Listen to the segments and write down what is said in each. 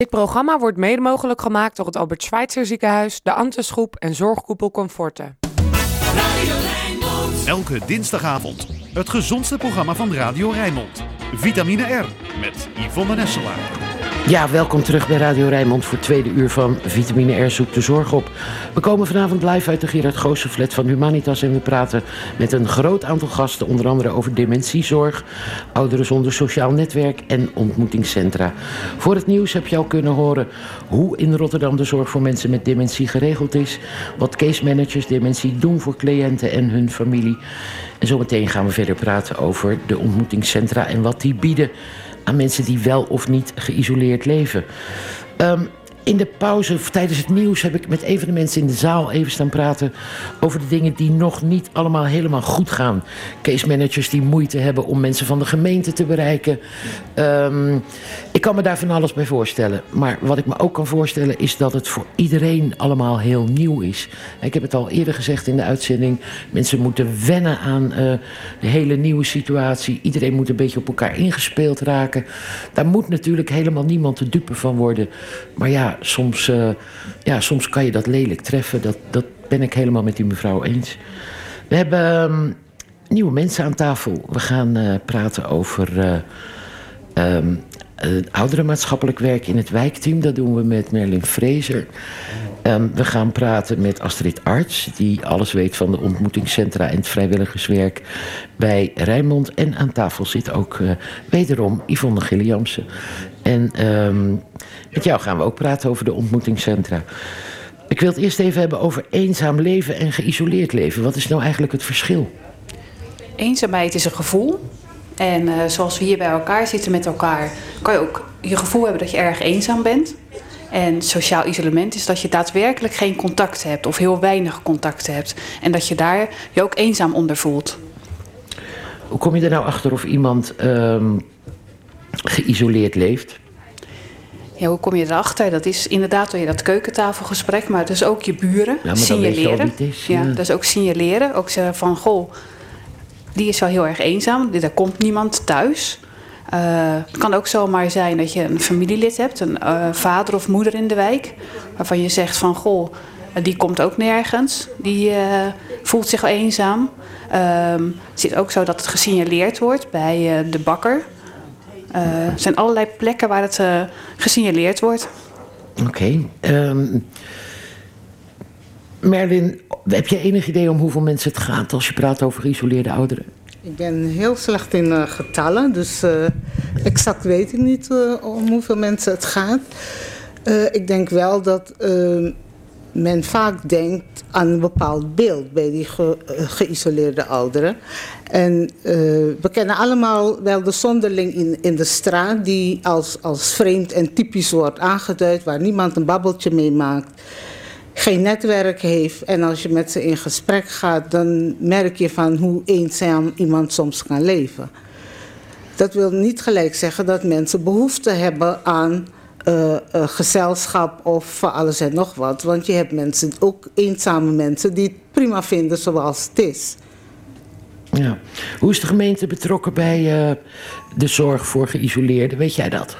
Dit programma wordt mede mogelijk gemaakt door het Albert Schweitzer Ziekenhuis, de Antensgroep en Zorgkoepel Comforten. Elke dinsdagavond het gezondste programma van Radio Rijnmond. Vitamine R met Yvonne Nesselaar. Ja, welkom terug bij Radio Rijnmond voor het tweede uur van Vitamine R zoekt de zorg op. We komen vanavond live uit de Gerard Goosenflat van Humanitas en we praten met een groot aantal gasten, onder andere over dementiezorg, ouderen zonder sociaal netwerk en ontmoetingscentra. Voor het nieuws heb je al kunnen horen hoe in Rotterdam de zorg voor mensen met dementie geregeld is, wat case managers dementie doen voor cliënten en hun familie. En zometeen gaan we verder praten over de ontmoetingscentra en wat die bieden aan mensen die wel of niet geïsoleerd leven. Um, in de pauze of tijdens het nieuws heb ik met een de mensen in de zaal even staan praten over de dingen die nog niet allemaal helemaal goed gaan. Case managers die moeite hebben om mensen van de gemeente te bereiken. Um, ik kan me daar van alles bij voorstellen. Maar wat ik me ook kan voorstellen is dat het voor iedereen allemaal heel nieuw is. Ik heb het al eerder gezegd in de uitzending. Mensen moeten wennen aan uh, de hele nieuwe situatie. Iedereen moet een beetje op elkaar ingespeeld raken. Daar moet natuurlijk helemaal niemand te dupe van worden. Maar ja, soms, uh, ja, soms kan je dat lelijk treffen. Dat, dat ben ik helemaal met die mevrouw eens. We hebben um, nieuwe mensen aan tafel. We gaan uh, praten over uh, um, ouderenmaatschappelijk werk in het wijkteam. Dat doen we met Merlin Fraser. Um, we gaan praten met Astrid Arts, die alles weet van de ontmoetingscentra en het vrijwilligerswerk bij Rijnmond. En aan tafel zit ook uh, wederom Yvonne Gilliamsen. En um, met jou gaan we ook praten over de ontmoetingscentra. Ik wil het eerst even hebben over eenzaam leven en geïsoleerd leven. Wat is nou eigenlijk het verschil? Eenzaamheid is een gevoel. En uh, zoals we hier bij elkaar zitten met elkaar, kan je ook je gevoel hebben dat je erg eenzaam bent. En sociaal isolement is dat je daadwerkelijk geen contact hebt of heel weinig contacten hebt. En dat je daar je ook eenzaam onder voelt. Hoe kom je er nou achter of iemand um, geïsoleerd leeft? Ja, hoe kom je erachter? Dat is inderdaad door je dat keukentafelgesprek, maar het is ook je buren ja, signaleren. Is, ja. ja, dat is ook signaleren. Ook zeggen van, goh, die is wel heel erg eenzaam. Er komt niemand thuis. Uh, het kan ook zomaar zijn dat je een familielid hebt, een uh, vader of moeder in de wijk, waarvan je zegt van goh, die komt ook nergens, die uh, voelt zich wel eenzaam. het is ook zo dat het gesignaleerd wordt bij de bakker. Er zijn allerlei plekken waar het gesignaleerd wordt. Oké. Okay. Um, Merlin, heb je enig idee om hoeveel mensen het gaat als je praat over geïsoleerde ouderen? Ik ben heel slecht in uh, getallen, dus uh, exact weet ik niet uh, om hoeveel mensen het gaat. ik denk wel dat men vaak denkt aan een bepaald beeld bij die ge geïsoleerde ouderen. En we kennen allemaal wel de zonderling in, in de straat die als, als vreemd en typisch wordt aangeduid, waar niemand een babbeltje mee maakt geen netwerk heeft. En als je met ze in gesprek gaat, dan merk je van hoe eenzaam iemand soms kan leven. Dat wil niet gelijk zeggen dat mensen behoefte hebben aan uh, uh, gezelschap of van alles en nog wat. Want je hebt mensen, ook eenzame mensen, die het prima vinden zoals het is. Ja. Hoe is de gemeente betrokken bij uh, de zorg voor geïsoleerden? Weet jij dat?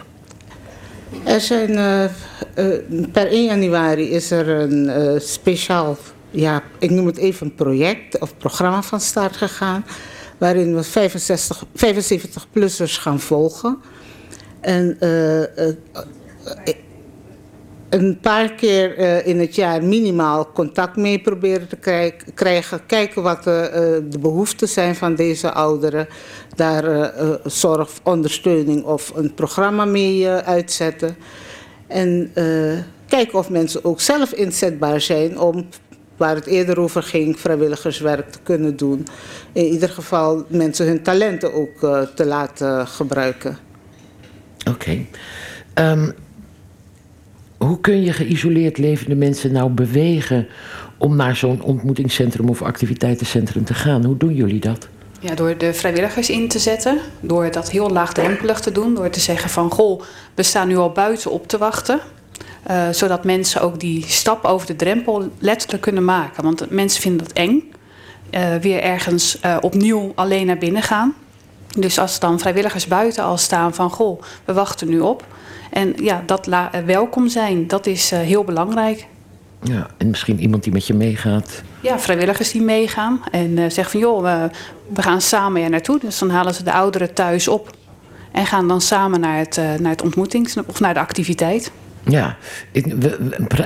Er zijn, uh, uh, per 1 januari is er een uh, speciaal, ja, ik noem het even een project of programma van start gegaan. Waarin we 65, 75-plussers gaan volgen. En een paar keer uh, in het jaar minimaal contact mee proberen te krijgen. Kijken wat de, uh, de behoeften zijn van deze ouderen. Daar zorg, ondersteuning of een programma mee uitzetten. En kijken of mensen ook zelf inzetbaar zijn om, waar het eerder over ging, vrijwilligerswerk te kunnen doen. In ieder geval mensen hun talenten ook te laten gebruiken. Oké. Um... Hoe kun je geïsoleerd levende mensen nou bewegen om naar zo'n ontmoetingscentrum of activiteitencentrum te gaan? Hoe doen jullie dat? Ja, door de vrijwilligers in te zetten, door dat heel laagdrempelig te doen, door te zeggen van goh, we staan nu al buiten op te wachten. Uh, zodat mensen ook die stap over de drempel letterlijk kunnen maken. Want mensen vinden dat eng. Uh, weer ergens uh, opnieuw alleen naar binnen gaan. Dus als dan vrijwilligers buiten al staan van goh, we wachten nu op. En ja, dat eh, welkom zijn, dat is eh, heel belangrijk. Ja, en misschien iemand die met je meegaat. Ja, vrijwilligers die meegaan en eh, zeggen van joh, we, we gaan samen er naartoe. Dus dan halen ze de ouderen thuis op en gaan dan samen naar het, naar het ontmoetings- of naar de activiteit. Ja,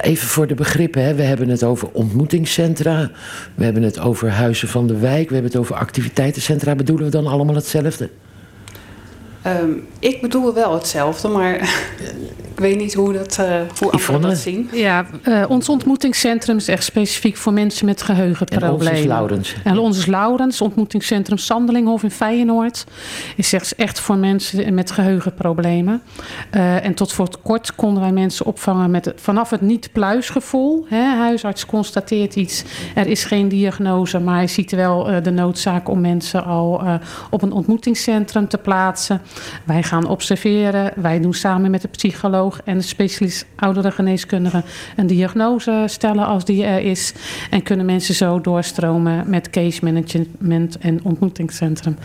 even voor de begrippen. Hè. We hebben het over ontmoetingscentra. We hebben het over huizen van de wijk. We hebben het over activiteitencentra. Bedoelen we dan allemaal hetzelfde? Ehm, ik bedoel wel hetzelfde, maar ik weet niet hoe, dat, eh hoe anderen dat zien. Ja, eh, ons ontmoetingscentrum is echt specifiek voor mensen met En ons geheugenproblemen. is Laurens. En ons is Laurens, ontmoetingscentrum Sandelinghof in Feyenoord. Is echt, echt voor mensen met geheugenproblemen. Eh, en tot voor kort konden wij mensen opvangen met het- vanaf het niet-pluisgevoel. Hè, huisarts constateert iets, er is geen diagnose, maar hij ziet wel eh, de noodzaak om mensen al eh, op een ontmoetingscentrum te plaatsen. Wij gaan observeren, wij doen samen met de psycholoog en de specialist ouderengeneeskundige een diagnose stellen als die er is. En kunnen mensen zo doorstromen met case management en ontmoetingscentrum.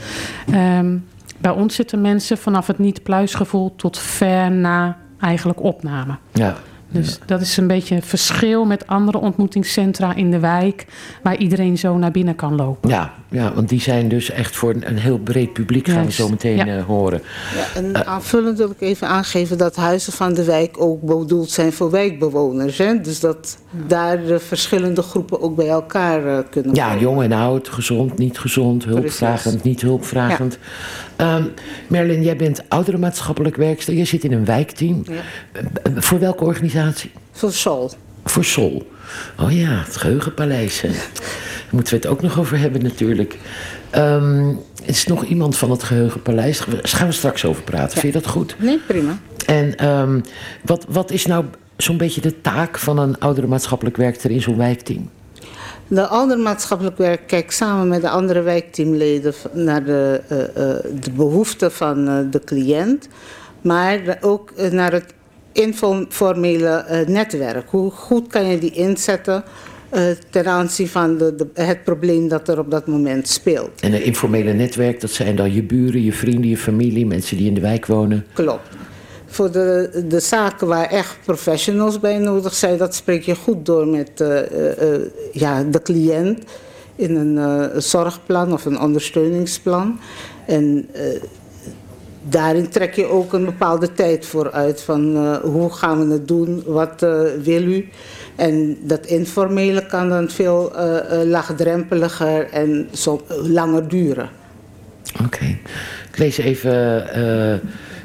Ehm, bij ons zitten mensen vanaf het niet-pluisgevoel tot ver na eigenlijk opname. Ja, Dus dat is een beetje een verschil met andere ontmoetingscentra in de wijk, waar iedereen zo naar binnen kan lopen. ja, ja, want die zijn dus echt voor een, een heel breed publiek, gaan we zo meteen ja. eh, horen. Ja, en aanvullend wil ik even aangeven dat huizen van de wijk ook bedoeld zijn voor wijkbewoners. Hè? Dus dat daar de verschillende groepen ook bij elkaar eh, kunnen Ja, komen. jong en oud, gezond, niet gezond, hulpvragend, niet hulpvragend. Ehm, Merlin, jij bent oudere maatschappelijk werkster. Je zit in een wijkteam. Ja. Eh, eh, voor welke organisatie? Voor Sol. Voor Sol. Oh ja, het geheugenpaleis. Daar moeten we het ook nog over hebben natuurlijk. Ehm, is nog iemand van het geheugenpaleis? Daar gaan we straks over praten. Vind je dat goed? Nee, prima. En ehm, wat, wat is nou zo'n beetje de taak van een oudere maatschappelijk werkster in zo'n wijkteam? De andere maatschappelijk werk kijkt samen met de andere wijkteamleden naar de, eh, eh, de behoeften van eh, de cliënt, maar ook naar het informele eh, netwerk. Hoe goed kan je die inzetten eh, ten aanzien van de, de, het probleem dat er op dat moment speelt? En een informele netwerk, dat zijn dan je buren, je vrienden, je familie, mensen die in de wijk wonen. Klopt. Voor de, de zaken waar echt professionals bij nodig zijn, dat spreek je goed door met eh, ja, de cliënt in een zorgplan of een ondersteuningsplan. En daarin trek je ook een bepaalde tijd voor uit van eh, hoe gaan we het doen, wat eh, wil u. En dat informele kan dan veel eh, laagdrempeliger en zo, langer duren. Oké. Ik lees even,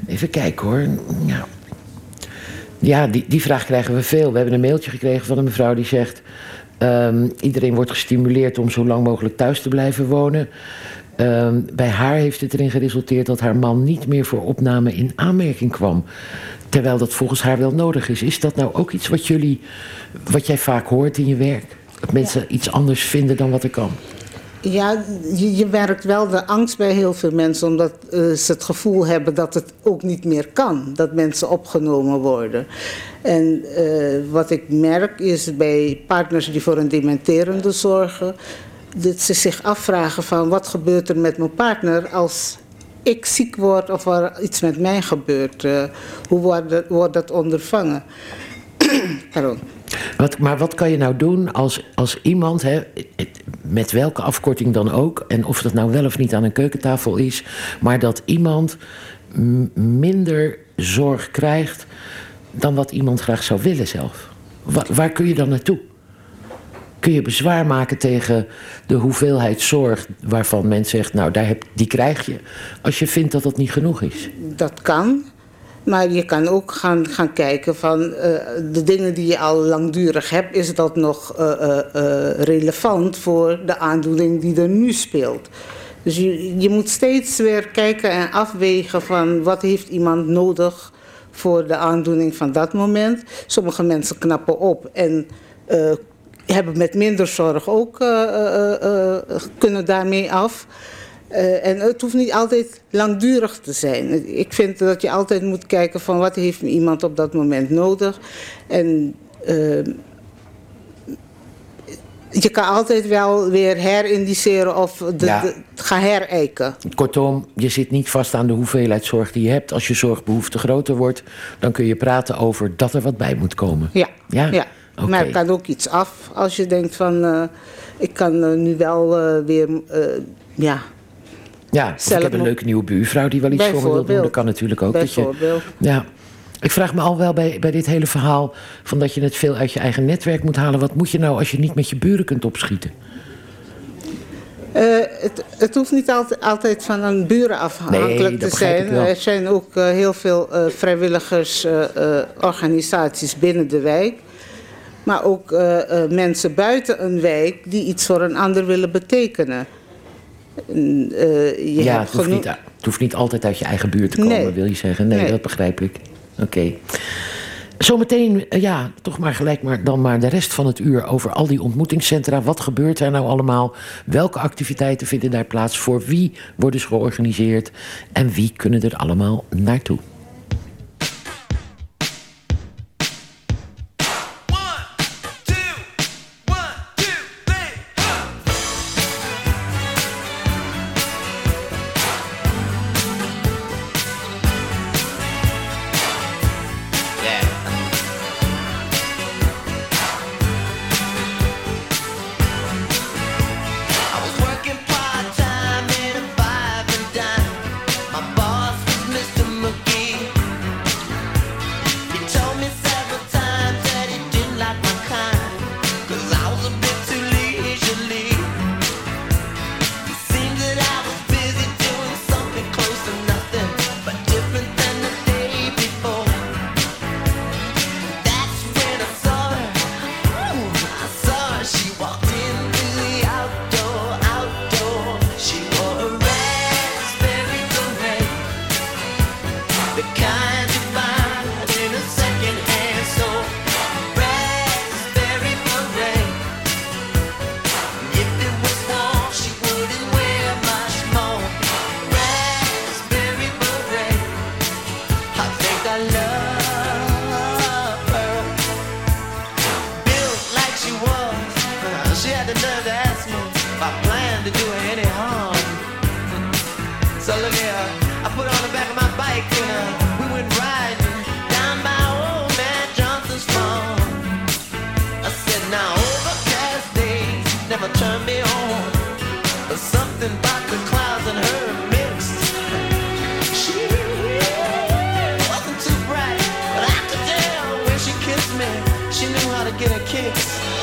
even kijken hoor. Ja, ja die, die vraag krijgen we veel. We hebben een mailtje gekregen van een mevrouw die zegt... ehm, iedereen wordt gestimuleerd om zo lang mogelijk thuis te blijven wonen. Ehm, bij haar heeft het erin geresulteerd dat haar man niet meer voor opname in aanmerking kwam. Terwijl dat volgens haar wel nodig is. Is dat nou ook iets wat jullie, wat jij vaak hoort in je werk? Dat mensen iets anders vinden dan wat er kan? Ja, je, je merkt wel de angst bij heel veel mensen, omdat eh, ze het gevoel hebben dat het ook niet meer kan, dat mensen opgenomen worden. En eh, wat ik merk is bij partners die voor een dementerende zorgen, dat ze zich afvragen van wat gebeurt er met mijn partner als ik ziek word of er iets met mij gebeurt. Eh, hoe wordt dat, wordt dat ondervangen? Pardon. Wat, maar wat kan je nou doen als, als iemand, hè, met welke afkorting dan ook, en of dat nou wel of niet aan een keukentafel is, maar dat iemand minder zorg krijgt dan wat iemand graag zou willen zelf? Wa- waar kun je dan naartoe? Kun je bezwaar maken tegen de hoeveelheid zorg waarvan men zegt, nou daar heb, die krijg je, als je vindt dat dat niet genoeg is? Dat kan. Maar je kan ook gaan, gaan kijken van eh, de dingen die je al langdurig hebt, is dat nog eh, eh, relevant voor de aandoening die er nu speelt. Dus je, je moet steeds weer kijken en afwegen van wat heeft iemand nodig voor de aandoening van dat moment. Sommige mensen knappen op en hebben met minder zorg ook eh, eh, eh, kunnen daarmee af. En het hoeft niet altijd langdurig te zijn. Ik vind dat je altijd moet kijken van wat heeft iemand op dat moment nodig. En, je kan altijd wel weer herindiceren of de, Ja. de- gaan herijken. Kortom, je zit niet vast aan de hoeveelheid zorg die je hebt. Als je zorgbehoefte groter wordt, dan kun je praten over dat er wat bij moet komen. Ja. Ja? ja. Maar er kan ook iets af als je denkt van... eh, ik kan eh, nu wel eh, weer... ja, Ja, ik heb een leuke nieuwe buurvrouw die wel iets voor me wil doen. Dat kan natuurlijk ook. Dat je, bijvoorbeeld. ja. Ik vraag me al wel bij, bij dit hele verhaal... van dat je het veel uit je eigen netwerk moet halen. Wat moet je nou als je niet met je buren kunt opschieten? Het, het hoeft niet altijd, altijd van een buren afhankelijk Nee, te zijn. Er zijn ook heel veel vrijwilligersorganisaties binnen de wijk. Maar ook eh, eh, mensen buiten een wijk die iets voor een ander willen betekenen. En, eh, je ja, hebt het hoeft, niet, het hoeft niet altijd uit je eigen buurt te komen, Nee. wil je zeggen. Nee, Nee. dat begrijp ik. Oké. Zometeen, ja, toch maar gelijk maar dan maar de rest van het uur over al die ontmoetingscentra. Wat gebeurt er nou allemaal? Welke activiteiten vinden daar plaats? Voor wie worden ze georganiseerd? En wie kunnen er allemaal naartoe? So look here, I put on the back of my bike and we went riding down by old man Johnson's farm. I said, now overcast days never turn me on. But the clouds her. She wasn't too bright, but when she kissed me, she knew how to get a kiss.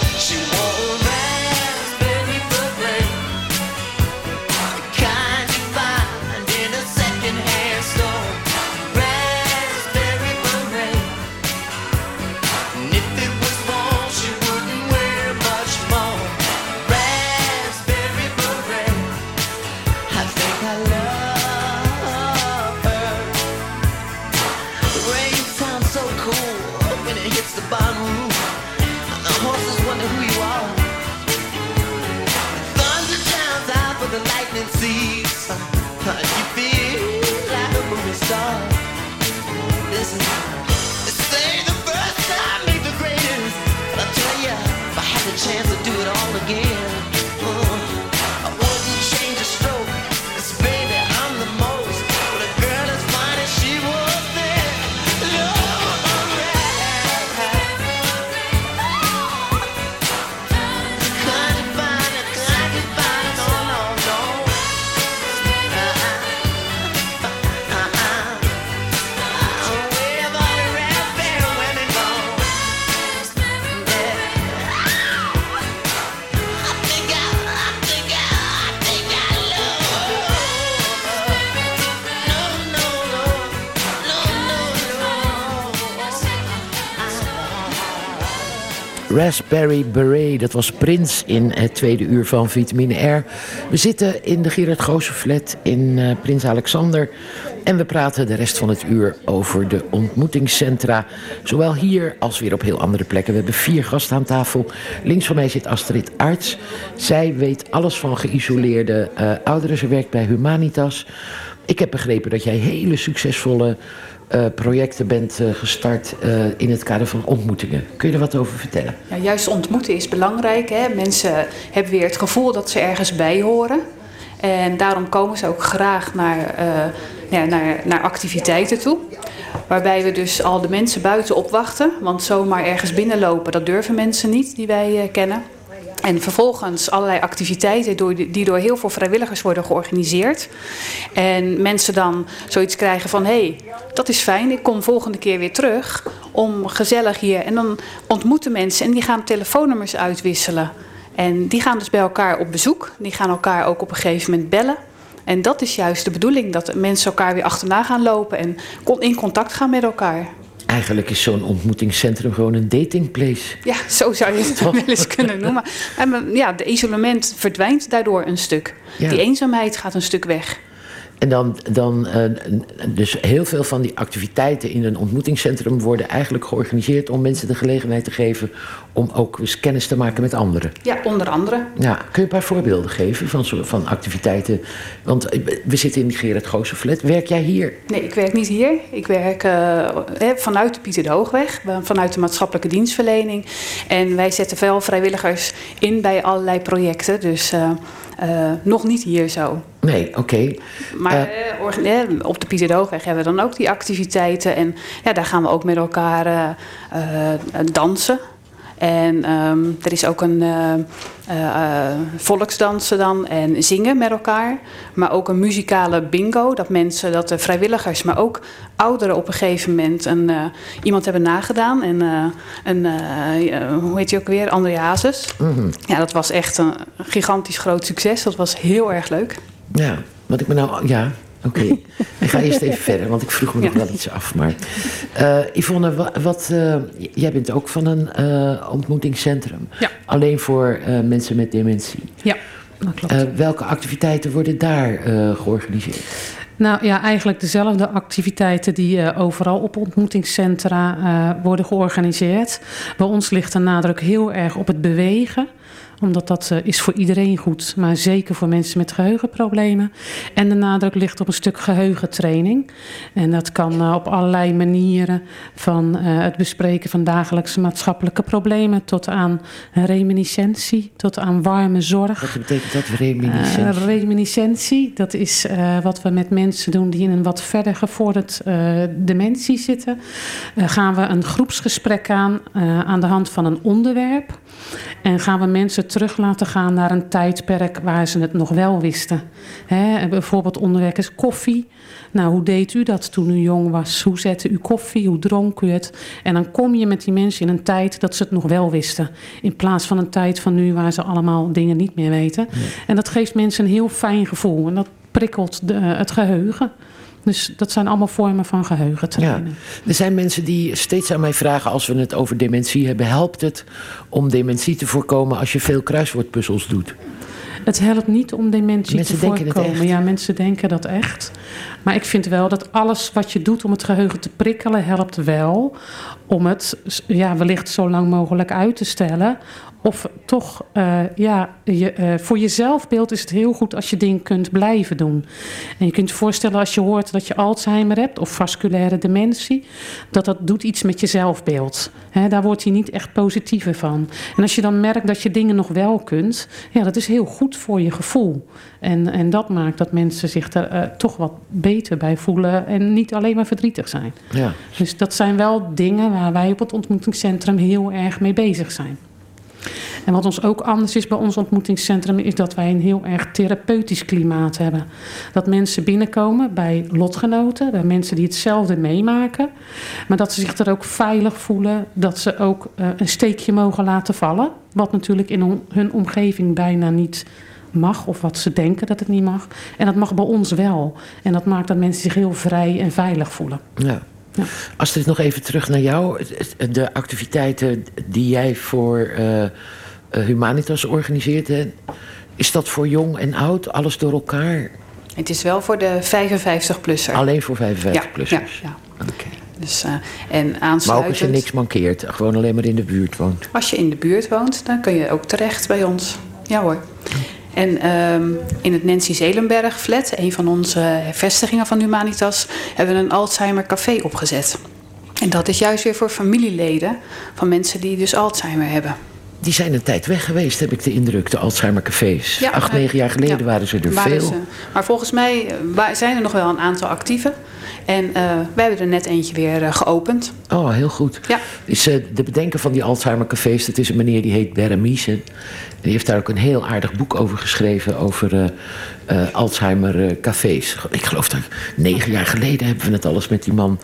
Raspberry Beret, dat was Prins in het tweede uur van Vitamine R. We zitten in de Gerard Goossen flat in eh, Prins Alexander. En we praten de rest van het uur over de ontmoetingscentra. Zowel hier als weer op heel andere plekken. We hebben vier gasten aan tafel. Links van mij zit Astrid Arts. Zij weet alles van geïsoleerde eh, ouderen. Ze werkt bij Humanitas. Ik heb begrepen dat jij hele succesvolle eh, projecten bent eh, gestart eh, in het kader van ontmoetingen. Kun je er wat over vertellen? Ja, juist ontmoeten is belangrijk. Hè? Mensen hebben weer het gevoel dat ze ergens bij horen. En daarom komen ze ook graag naar, naar, naar activiteiten toe. Waarbij we dus al de mensen buiten opwachten. Want zomaar ergens binnenlopen, dat durven mensen niet die wij kennen. En vervolgens allerlei activiteiten die door heel veel vrijwilligers worden georganiseerd. En mensen dan zoiets krijgen van... hé, hey, dat is fijn, ik kom volgende keer weer terug om gezellig hier... en dan ontmoeten mensen en die gaan telefoonnummers uitwisselen. En die gaan dus bij elkaar op bezoek. Die gaan elkaar ook op een gegeven moment bellen. En dat is juist de bedoeling, dat mensen elkaar weer achterna gaan lopen... en in contact gaan met elkaar. Eigenlijk is zo'n ontmoetingscentrum gewoon een datingplace. Ja, zo zou je het wel eens kunnen noemen. En ja, de isolement verdwijnt daardoor een stuk. Ja. Die eenzaamheid gaat een stuk weg. En dan, dan eh, dus heel veel van die activiteiten in een ontmoetingscentrum worden eigenlijk georganiseerd om mensen de gelegenheid te geven om ook eens kennis te maken met anderen. Ja, onder andere. Ja, kun je een paar voorbeelden geven van, van activiteiten? Want eh, we zitten in die Gerard Goossen flat. Werk jij hier? Nee, ik werk niet hier. Ik werk eh, vanuit de Pieter de Hoogweg, vanuit de maatschappelijke dienstverlening. En wij zetten veel vrijwilligers in bij allerlei projecten. Dus nog niet hier zo. Nee, oké. Maar eh, orga- eh, op de Pieter de Hoogweg hebben we dan ook die activiteiten. En ja, daar gaan we ook met elkaar eh, eh, dansen. En ehm, er is ook een eh, eh, eh, volksdansen dan en zingen met elkaar. Maar ook een muzikale bingo. Dat mensen, dat de vrijwilligers, maar ook ouderen op een gegeven moment een, eh, iemand hebben nagedaan. En eh, een, eh, eh, hoe heet je ook weer? André Hazes. Ja, dat was echt een gigantisch groot succes. Dat was heel erg leuk. Ja, wat ik me nou... Ja, oké. ik ga eerst even verder, want ik vroeg me nog Ja. wel iets af. Maar eh, Yvonne, wa- wat, eh, jij bent ook van een eh, ontmoetingscentrum. Ja. Alleen voor mensen met dementie. Ja, dat klopt. Welke activiteiten worden daar georganiseerd? Nou ja, eigenlijk dezelfde activiteiten die overal op ontmoetingscentra worden georganiseerd. Bij ons ligt de nadruk heel erg op het bewegen omdat dat eh, is voor iedereen goed, maar zeker voor mensen met geheugenproblemen. En de nadruk ligt op een stuk geheugentraining. En dat kan eh, op allerlei manieren, van eh, het bespreken van dagelijkse maatschappelijke problemen tot aan reminiscentie, tot aan warme zorg. Wat betekent dat, reminiscentie? Reminiscentie, dat is wat we met mensen doen die in een wat verder gevorderd dementie zitten. Gaan we een groepsgesprek aan aan de hand van een onderwerp. En gaan we mensen terug laten gaan naar een tijdperk waar ze het nog wel wisten. Hè, bijvoorbeeld onderwerp is koffie. Nou, hoe deed u dat toen u jong was? Hoe zette u koffie? Hoe dronk u het? En dan kom je met die mensen in een tijd dat ze het nog wel wisten. In plaats van een tijd van nu waar ze allemaal dingen niet meer weten. En dat geeft mensen een heel fijn gevoel. En dat prikkelt de, het geheugen. Dus dat zijn allemaal vormen van Ja, geheugentrainen. er zijn mensen die steeds aan mij vragen als we het over dementie hebben. Helpt het om dementie te voorkomen als je veel kruiswoordpuzzels doet? Het helpt niet om dementie Mensen te voorkomen. Ja, mensen denken dat echt. Maar ik vind wel dat alles wat je doet om het geheugen te prikkelen, helpt wel om het ja, wellicht zo lang mogelijk uit te stellen. Of toch, eh, ja, je, eh, voor je zelfbeeld is het heel goed als je dingen kunt blijven doen. En je kunt je voorstellen als je hoort dat je Alzheimer hebt of vasculaire dementie, dat dat doet iets met je zelfbeeld. Daar wordt je niet echt positiever van. En als je dan merkt dat je dingen nog wel kunt, ja, dat is heel goed voor je gevoel. En, en dat maakt dat mensen zich er eh, toch wat beter bij voelen en niet alleen maar verdrietig zijn. Ja. Dus dat zijn wel dingen waar wij op het ontmoetingscentrum heel erg mee bezig zijn. En wat ons ook anders is bij ons ontmoetingscentrum, is dat wij een heel erg therapeutisch klimaat hebben. Dat mensen binnenkomen bij lotgenoten, bij mensen die hetzelfde meemaken, maar dat ze zich er ook veilig voelen, dat ze ook eh, een steekje mogen laten vallen, wat natuurlijk in hun omgeving bijna niet mag of wat ze denken dat het niet mag. En dat mag bij ons wel. En dat maakt dat mensen zich heel vrij en veilig voelen. Ja. Ja. Astrid, nog even terug naar jou. De activiteiten die jij voor eh, eh, Humanitas organiseert, hè, is dat voor jong en oud, alles door elkaar? Het is wel voor de 55-plussers. Alleen voor ja, 55-plussers? ja, ja. Oké. Dus, eh, en Maar ook aansluitend, als je niks mankeert, gewoon alleen maar in de buurt woont. als je in de buurt woont, dan kun je ook terecht bij ons. Ja hoor. En ehm, in het Nancy Zelenberg flat, een van onze vestigingen van Humanitas, hebben we een Alzheimer café opgezet. En dat is juist weer voor familieleden van mensen die dus Alzheimer hebben. Die zijn een tijd weg geweest, heb ik de indruk, de Alzheimer-cafés. Ja, Acht, eh, negen jaar geleden ja, waren ze er waren veel. ze. Maar volgens mij eh, zijn er nog wel een aantal actieve. En eh, wij hebben er net eentje weer geopend. Oh, heel goed. Ja. Is, de bedenker van die Alzheimer-cafés, dat is een meneer die heet Beremice. Die heeft daar ook een heel aardig boek over geschreven, over eh, eh, Alzheimer-cafés. Ik geloof dat negen jaar geleden hebben we het alles met die man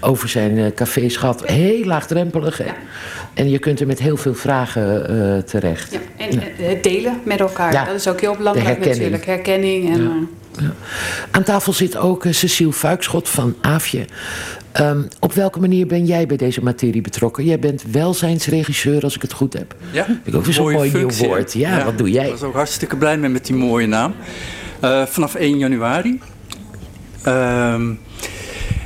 over zijn eh, cafés gehad. Heel laagdrempelig. Hè? En je kunt er met heel veel vragen eh, terecht. Ja. En eh, het delen met elkaar, dat is ook heel belangrijk herkenning. natuurlijk. Herkenning. En, Ja. eh. Aan tafel zit ook eh, Cecile Fuikschot van Aafje. Ehm, op welke manier ben jij bij deze materie betrokken? Jij bent welzijnsregisseur, als ik het goed heb. Ja, ik ook zo'n mooi nieuw functie, woord. Ja, wat doe jij? Ik was ook hartstikke blij mee met die mooie naam. Eh, vanaf 1 januari. Ehm,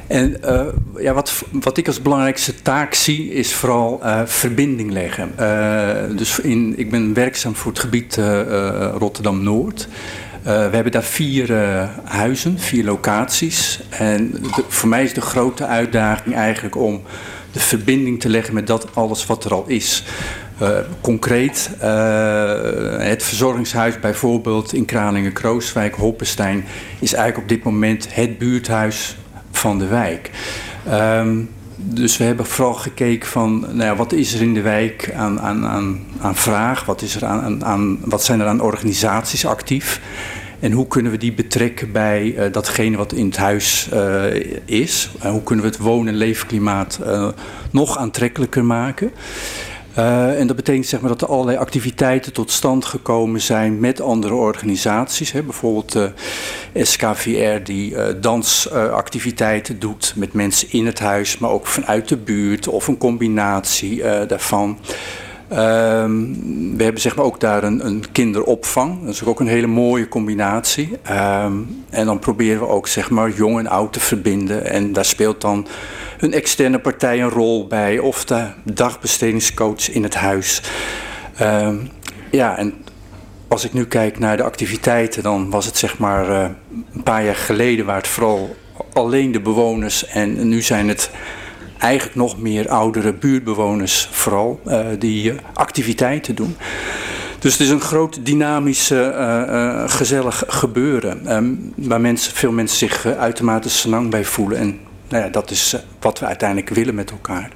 en eh, ja, wat, wat ik als belangrijkste taak zie, is vooral eh, verbinding leggen. Dus in, ik ben werkzaam voor het gebied Rotterdam-Noord. Eh, we hebben daar vier eh, huizen, vier locaties. En voor mij is de grote uitdaging eigenlijk om de verbinding te leggen met dat alles wat er al is. Eh, concreet, het verzorgingshuis bijvoorbeeld in Kralingen-Krooswijk, Hoppenstein, is eigenlijk op dit moment het buurthuis van de wijk. Ehm, dus we hebben vooral gekeken van nou ja, wat is er in de wijk aan, aan, aan, aan vraag, wat, is er aan, aan, wat zijn er aan organisaties actief. En hoe kunnen we die betrekken bij eh, datgene wat in het huis eh, is? En hoe kunnen we het woon- en leefklimaat eh, nog aantrekkelijker maken? Uh, en dat betekent zeg maar, dat er allerlei activiteiten tot stand gekomen zijn met andere organisaties. Hè. Bijvoorbeeld de SKVR die uh, dansactiviteiten doet met mensen in het huis, maar ook vanuit de buurt of een combinatie daarvan. Um, we hebben zeg maar, ook daar een, een, kinderopvang. Dat is ook een hele mooie combinatie. Um, en dan proberen we ook zeg maar, jong en oud te verbinden. En daar speelt dan een externe partij een rol bij. Of de dagbestedingscoach in het huis. Um, ja, en als ik nu kijk naar de activiteiten, dan was het zeg maar uh, een paar jaar geleden waar het vooral alleen de bewoners en nu zijn het eigenlijk nog meer oudere buurtbewoners vooral uh, die uh, activiteiten doen. Dus het is een groot dynamisch, uh, gezellig gebeuren. Um, waar mensen, veel mensen zich uitermate senang bij voelen. En nou ja, dat is wat we uiteindelijk willen met elkaar.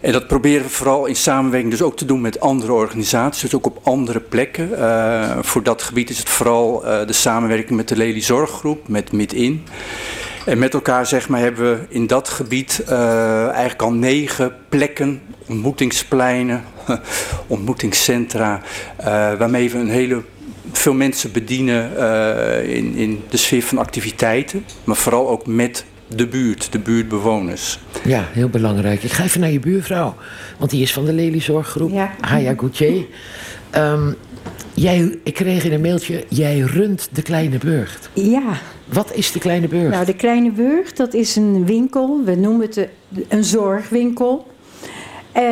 En dat proberen we vooral in samenwerking dus ook te doen met andere organisaties, dus ook op andere plekken. Voor dat gebied is het vooral de samenwerking met de Lely Zorggroep, met MidIn. En met elkaar zeg maar, hebben we in dat gebied uh, eigenlijk al negen plekken, ontmoetingspleinen, ontmoetingscentra, waarmee we een hele veel mensen bedienen in, in de sfeer van activiteiten, maar vooral ook met de buurt, de buurtbewoners. Ja, heel belangrijk. Ik ga even naar je buurvrouw, want die is van de Lelyzorggroep, ja. Haya Gauthier. Um, jij, ik kreeg in een mailtje, jij runt de Kleine Burgt. Ja. Wat is de Kleine Burgt? Nou, de Kleine Burgt, dat is een winkel, we noemen het een zorgwinkel. Uh,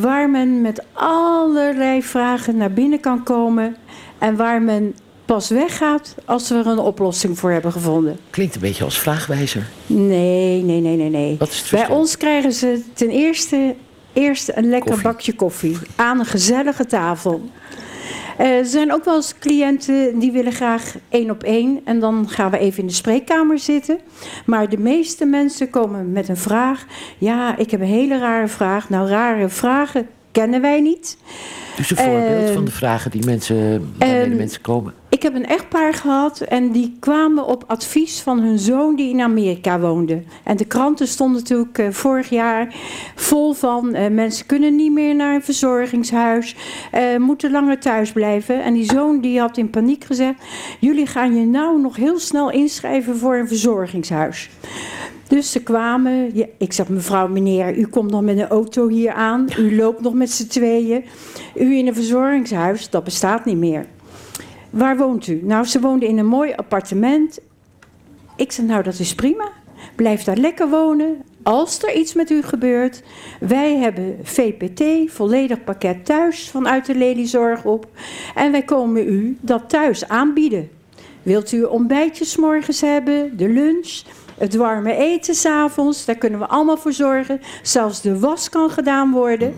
waar men met allerlei vragen naar binnen kan komen en waar men pas weggaat als we er een oplossing voor hebben gevonden. Klinkt een beetje als vraagwijzer. Nee, nee, nee, nee. nee. Wat is het Bij ons krijgen ze ten eerste, eerst een lekker Koffie. bakje koffie aan een gezellige tafel. Eh, er zijn ook wel eens cliënten die willen graag één op één. En dan gaan we even in de spreekkamer zitten. Maar de meeste mensen komen met een vraag. Ja, ik heb een hele rare vraag. Nou, rare vragen kennen wij niet. Dus een voorbeeld van de vragen die mensen, waarmee de ehm, mensen komen. Ik heb een echtpaar gehad en die kwamen op advies van hun zoon die in Amerika woonde. En de kranten stonden natuurlijk eh, vorig jaar vol van eh, mensen kunnen niet meer naar een verzorgingshuis, eh, moeten langer thuis blijven. En die zoon die had in paniek gezegd, jullie gaan je nou nog heel snel inschrijven voor een verzorgingshuis. Dus ze kwamen. Ik zeg, mevrouw, meneer, u komt nog met een auto hier aan. U loopt nog met z'n tweeën. U in een verzorgingshuis, dat bestaat niet meer. Waar woont u? Nou, ze woonde in een mooi appartement. Ik zeg, nou, dat is prima. Blijf daar lekker wonen. als er iets met u gebeurt, wij hebben VPT, volledig pakket thuis vanuit de Lelyzorg op. En wij komen u dat thuis aanbieden. Wilt u ontbijtjes morgens hebben, de lunch, het warme eten s'avonds, daar kunnen we allemaal voor zorgen. Zelfs de was kan gedaan worden.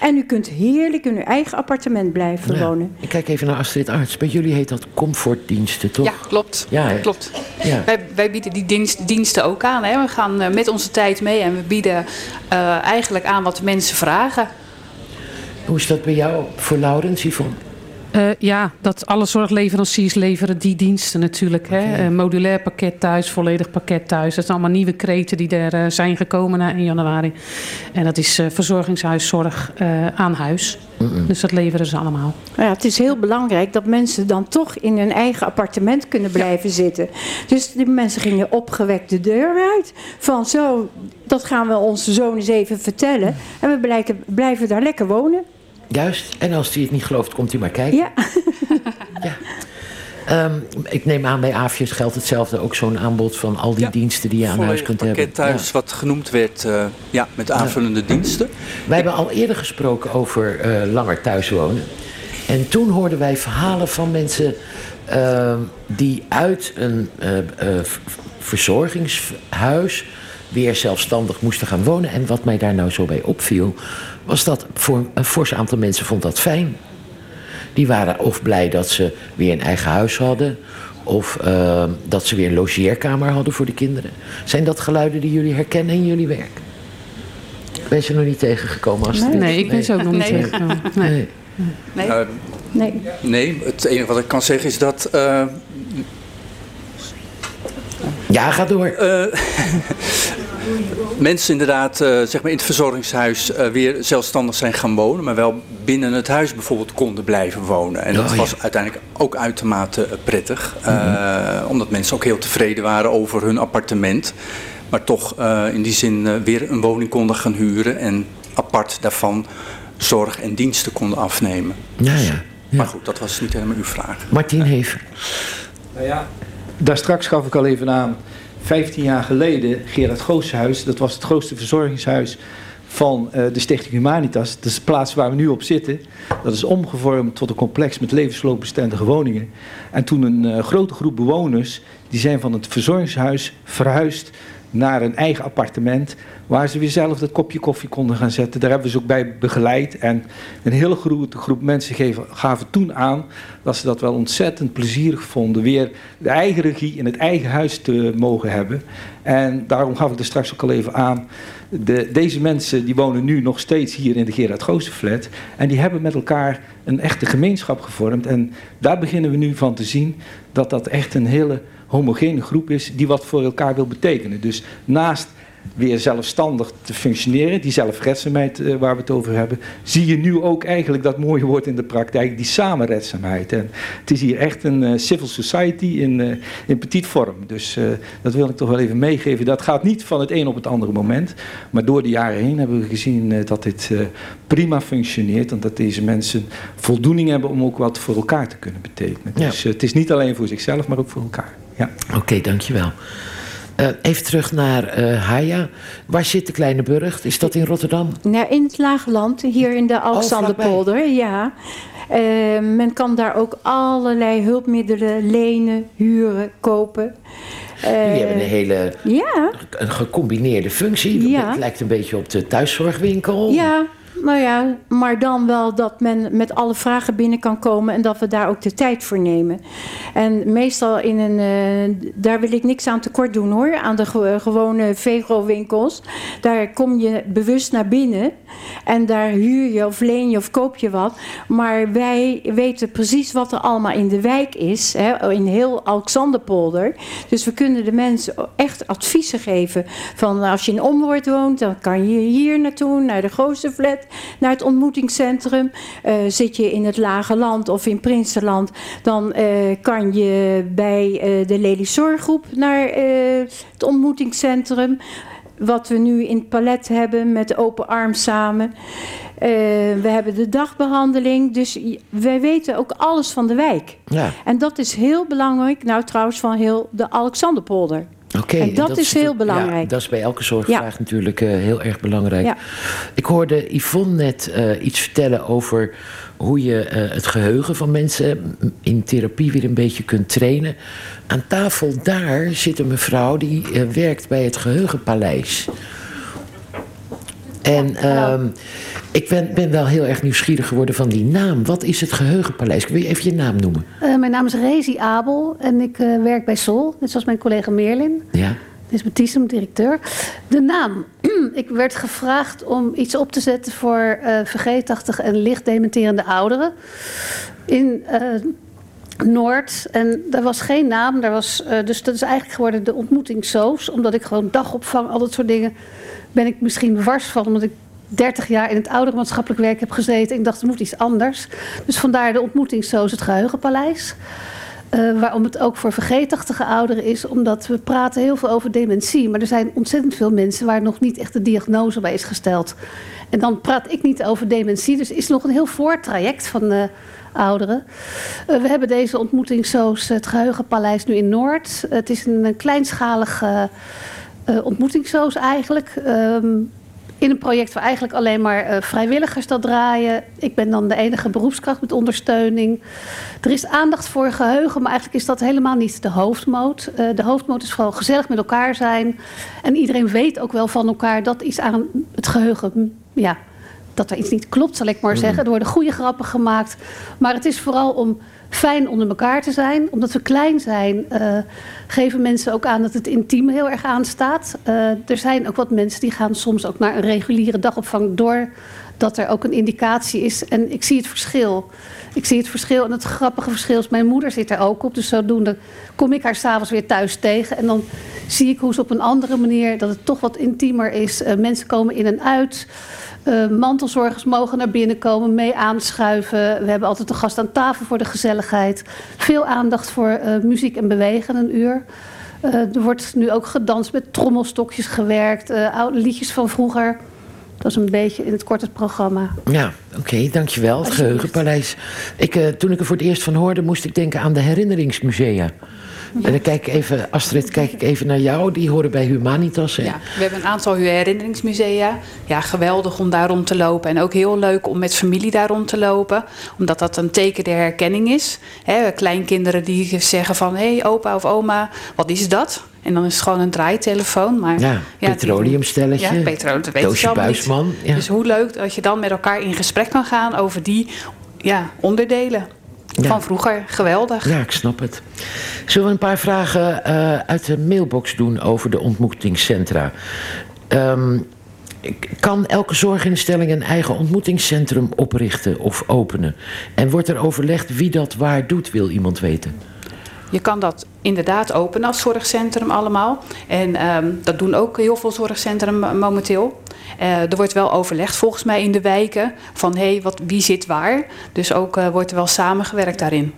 En u kunt heerlijk in uw eigen appartement blijven Ja. wonen. Ik kijk even naar Astrid Arts. Bij jullie heet dat comfortdiensten, toch? Ja, klopt. Ja, klopt. Ja. Wij, wij bieden die dienst, diensten ook aan. Hè. We gaan eh, met onze tijd mee en we bieden eh, eigenlijk aan wat de mensen vragen. Hoe is dat bij jou voor Laurens, Yvonne? Eh, ja, dat alle zorgleveranciers leveren die diensten natuurlijk. Hè? Eh, modulair pakket thuis, volledig pakket thuis. Dat zijn allemaal nieuwe kreten die er eh, zijn gekomen na 1 januari. En dat is eh, verzorgingshuiszorg eh, aan huis. Dus dat leveren ze allemaal. Ja, het is heel belangrijk dat mensen dan toch in hun eigen appartement kunnen blijven zitten. Dus die mensen gingen opgewekt de deur uit. Van zo, dat gaan we onze zoon eens even vertellen. En we blijken, blijven daar lekker wonen. Juist. En als hij het niet gelooft, komt hij maar kijken. Ja. Ehm, ik neem aan, bij Aafjes geldt hetzelfde. Ook zo'n aanbod van al die Ja, diensten die je aan huis kunt pakket hebben. thuis, wat genoemd werd, eh, ja, met aanvullende diensten. Wij hebben al eerder gesproken over eh, langer thuis wonen. En toen hoorden wij verhalen van mensen ehm, die uit een eh, eh, verzorgingshuis weer zelfstandig moesten gaan wonen. En wat mij daar nou zo bij opviel, was dat voor een fors aantal mensen vond dat fijn. Die waren of blij dat ze weer een eigen huis hadden, of ehm, dat ze weer een logeerkamer hadden voor de kinderen. Zijn dat geluiden die jullie herkennen in jullie werk? Ben je ze nog niet tegengekomen? Astrid? Nee, ik ben ze ook nog niet Nee. tegengekomen. Nee. Nee. Nee? Nee. nee, het enige wat ik kan zeggen is dat eh, Ja, ga door. Eh, mensen inderdaad eh, zeg maar in het verzorgingshuis eh, weer zelfstandig zijn gaan wonen, maar wel binnen het huis bijvoorbeeld konden blijven wonen. En dat Oh, ja. was uiteindelijk ook uitermate prettig, eh, omdat mensen ook heel tevreden waren over hun appartement, maar toch eh, in die zin weer een woning konden gaan huren en apart daarvan zorg en diensten konden afnemen. Ja, ja. Maar goed, dat was niet helemaal uw vraag. Martien Hever. Nou ja, daar straks gaf ik al even aan. 15 jaar geleden, Gerard Goosenhuis, dat was het grootste verzorgingshuis van eh, de Stichting Humanitas. Dat is de plaats waar we nu op zitten. Dat is omgevormd tot een complex met levensloopbestendige woningen. En toen een eh, grote groep bewoners, die zijn van het verzorgingshuis verhuisd naar een eigen appartement. Waar ze weer zelf dat kopje koffie konden gaan zetten. Daar hebben we ze ook bij begeleid. En een hele grote groep mensen geven, gaven toen aan dat ze dat wel ontzettend plezierig vonden. Weer de eigen regie in het eigen huis te mogen hebben. En daarom gaf ik er straks ook al even aan. De, deze mensen die wonen nu nog steeds hier in de Gerard Goosenflat. En die hebben met elkaar een echte gemeenschap gevormd. En daar beginnen we nu van te zien dat dat echt een hele homogene groep is die wat voor elkaar wil betekenen. Dus naast weer zelfstandig te functioneren, die zelfredzaamheid eh, waar we het over hebben, zie je nu ook eigenlijk dat mooie woord in de praktijk, die samenredzaamheid. En het is hier echt een eh, civil society in, eh, in petit vorm. Dus dat wil ik toch wel even meegeven. Dat gaat niet van het een op het andere moment, maar door de jaren heen hebben we gezien dat dit prima functioneert en dat deze mensen voldoening hebben om ook wat voor elkaar te kunnen betekenen. Ja. Dus het is niet alleen voor zichzelf, maar ook voor elkaar. Ja. Oké, dankjewel. Eh, even terug naar eh Haya. Waar zit de kleine burcht? Is dat in Rotterdam? Nou, in het Laagland, hier in de Alexanderpolder, ja. Eh, men kan daar ook allerlei hulpmiddelen lenen, huren, kopen. Eh, Jullie hebben een hele Ja, een gecombineerde functie. Ja. Het lijkt een beetje op de thuiszorgwinkel. ja, nou ja, maar dan wel dat men met alle vragen binnen kan komen en dat we daar ook de tijd voor nemen. En meestal in een, eh, daar wil ik niks aan tekort doen hoor, aan de ge- gewone Vego-winkels. Daar kom je bewust naar binnen en daar huur je of leen je of koop je wat. Maar wij weten precies wat er allemaal in de wijk is, hè, in heel Alexanderpolder. Dus we kunnen de mensen echt adviezen geven van als je in Omwoord woont, dan kan je hier naartoe, naar de Goosterflat, naar het ontmoetingscentrum. Eh, zit je in het Lage Land of in Prinsenland, dan eh, kan je bij eh, de Lelysor-groep naar het ontmoetingscentrum. Wat we nu in het palet hebben met open arm samen. We hebben de dagbehandeling. Dus wij weten ook alles van de wijk. Ja. En dat is heel belangrijk. Nou, trouwens, van heel de Alexanderpolder. Oké, En dat is heel Ja, belangrijk. dat is bij elke zorgvraag natuurlijk eh, heel erg belangrijk. Ja. Ik hoorde Yvonne net eh, iets vertellen over hoe je eh, het geheugen van mensen in therapie weer een beetje kunt trainen. Aan tafel daar zit een mevrouw die werkt bij het Geheugenpaleis. En ehm, ik ben, ben wel heel erg nieuwsgierig geworden van die naam. Wat is het Geheugenpaleis? Wil je even je naam noemen? Eh, mijn naam is Rezi Abel en ik eh, werk bij Sol, net zoals mijn collega Meerlin. Ja. Dit is Mathiesem, directeur. De naam. ik werd gevraagd om iets op te zetten voor eh vergeetachtige en licht dementerende ouderen. In Noord. En daar was geen naam. Daar was, eh, dus dat is eigenlijk geworden de ontmoeting Soos. Omdat ik gewoon dagopvang, al dat soort dingen. Ben ik misschien wars van, omdat ik 30 jaar in het ouderenmaatschappelijk werk heb gezeten. Ik dacht, er moet iets anders. Dus vandaar de ontmoeting Soos, het Geheugenpaleis. Eh, waarom het ook voor vergeetachtige ouderen is, omdat we praten heel veel over dementie. Maar er zijn ontzettend veel mensen waar nog niet echt de diagnose bij is gesteld. En dan praat ik niet over dementie. Dus is nog een heel voortraject van de ouderen. Eh, we hebben deze ontmoeting zoals het Geheugenpaleis nu in Noord. het is een, kleinschalige uh, eigenlijk. Um, in een project waar eigenlijk alleen maar uh, vrijwilligers dat draaien. Ik ben dan de enige beroepskracht met ondersteuning. Er is aandacht voor geheugen, maar eigenlijk is dat helemaal niet de hoofdmoot. De hoofdmoot is vooral gezellig met elkaar zijn. En iedereen weet ook wel van elkaar dat iets aan het geheugen. Ja, dat er iets niet klopt, zal ik maar zeggen. Er worden goede grappen gemaakt. Maar het is vooral om fijn onder elkaar te zijn. Omdat we klein zijn, uh, geven mensen ook aan dat het intiem heel erg aanstaat. Uh, er zijn ook wat mensen die gaan soms ook naar een reguliere dagopvang door dat er ook een indicatie is. En ik zie het verschil. Ik zie het verschil. En het grappige verschil is, mijn moeder zit er ook op. Dus zodoende kom ik haar s'avonds weer thuis tegen. En dan zie ik hoe ze op een andere manier, dat het toch wat intiemer is. Uh, mensen komen in en uit. Uh, mantelzorgers mogen naar binnen komen, mee aanschuiven. We hebben altijd een gast aan tafel voor de gezelligheid. Veel aandacht voor uh, muziek en bewegen, een uur. Er wordt nu ook gedanst met trommelstokjes gewerkt, oude liedjes van vroeger. Dat is een beetje in het kort het programma. Ja, oké, okay, dankjewel. Het Geheugenpaleis. Ik, toen ik er voor het eerst van hoorde, moest ik denken aan de herinneringsmusea. En dan kijk ik even, Astrid, kijk ik even naar jou. Die horen bij Humanitas. Hè? Ja, we hebben een aantal herinneringsmusea. Ja, geweldig om daar rond te lopen. En ook heel leuk om met familie daar rond te lopen. Omdat dat een teken der herkenning is. Kleinkinderen die zeggen van... hé, hey, opa of oma, wat is dat? En dan is het gewoon een draaitelefoon. Maar, ja, ja petroleumstelletje. Ja, petroleum, dat weet Toosje Buisman. Ja. Dus hoe leuk dat je dan met elkaar in gesprek kan gaan over die ja, onderdelen. Ja. Van vroeger, geweldig. Ja, ik snap het. Zullen we een paar vragen uh, uit de mailbox doen over de ontmoetingscentra? Um, kan elke zorginstelling een eigen ontmoetingscentrum oprichten of openen? En wordt er overlegd wie dat waar doet, wil iemand weten? Je kan dat inderdaad openen als zorgcentrum allemaal. En um, dat doen ook heel veel zorgcentrum momenteel. Uh, er wordt wel overlegd volgens mij in de wijken van hé, hey, wie zit waar. Dus ook uh, wordt er wel samengewerkt daarin.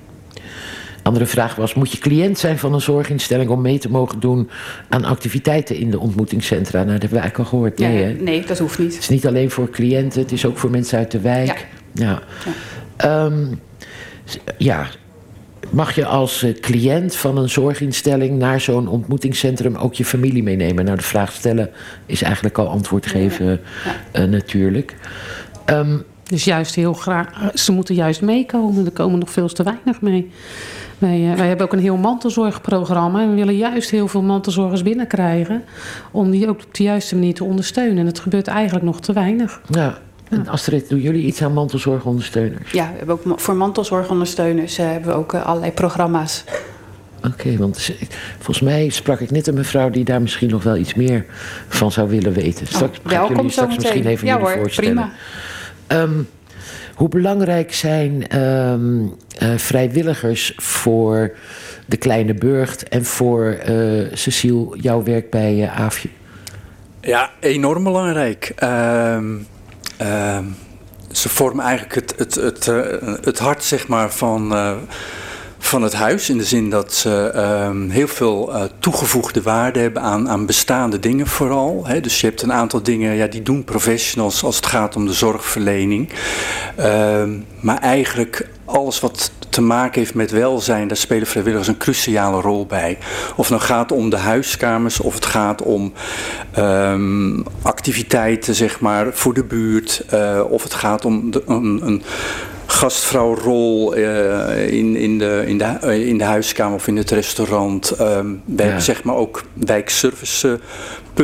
Andere vraag was: moet je cliënt zijn van een zorginstelling om mee te mogen doen aan activiteiten in de ontmoetingscentra? Nou, dat hebben we eigenlijk al gehoord. Nee, ja, nee dat hoeft niet. Het is niet alleen voor cliënten, het is ook voor mensen uit de wijk. Ja. ja. Um, ja. Mag je als cliënt van een zorginstelling naar zo'n ontmoetingscentrum ook je familie meenemen? Nou, de vraag stellen is eigenlijk al antwoord geven, ja. Ja. Uh, natuurlijk. Um, dus juist heel graag, ze moeten juist meekomen. Er komen nog veel te weinig mee. Wij, uh, wij hebben ook een heel mantelzorgprogramma. En we willen juist heel veel mantelzorgers binnenkrijgen. Om die ook op de juiste manier te ondersteunen. En het gebeurt eigenlijk nog te weinig. Ja. En Astrid, doen jullie iets aan mantelzorgondersteuners? Ja, we hebben ook voor mantelzorgondersteuners uh, hebben we ook uh, allerlei programma's. Oké, okay, want volgens mij sprak ik net een mevrouw die daar misschien nog wel iets meer van zou willen weten. Straks oh, welkom jullie straks misschien even ja, jullie hoor, voorstellen. Prima. Um, hoe belangrijk zijn um, uh, vrijwilligers voor de Kleine Burgt en voor uh, Cecile, jouw werk bij uh, AFje? Ja, enorm belangrijk. Um, uh, ze vormen eigenlijk het, het, het, uh, het hart zeg maar, van, uh, van het huis. In de zin dat ze uh, heel veel toegevoegde waarde hebben aan, aan bestaande dingen vooral. Hè. Dus je hebt een aantal dingen ja, die doen professionals als het gaat om de zorgverlening. Ehm, maar eigenlijk alles wat te maken heeft met welzijn, daar spelen vrijwilligers een cruciale rol bij. Of het nou gaat om de huiskamers, of het gaat om ehm, activiteiten zeg maar, voor de buurt, eh, of het gaat om de, een, een gastvrouwrol eh, in, in, de, in, de, eh, in de huiskamer of in het restaurant. Ehm, we hebben zeg maar ook wijkservice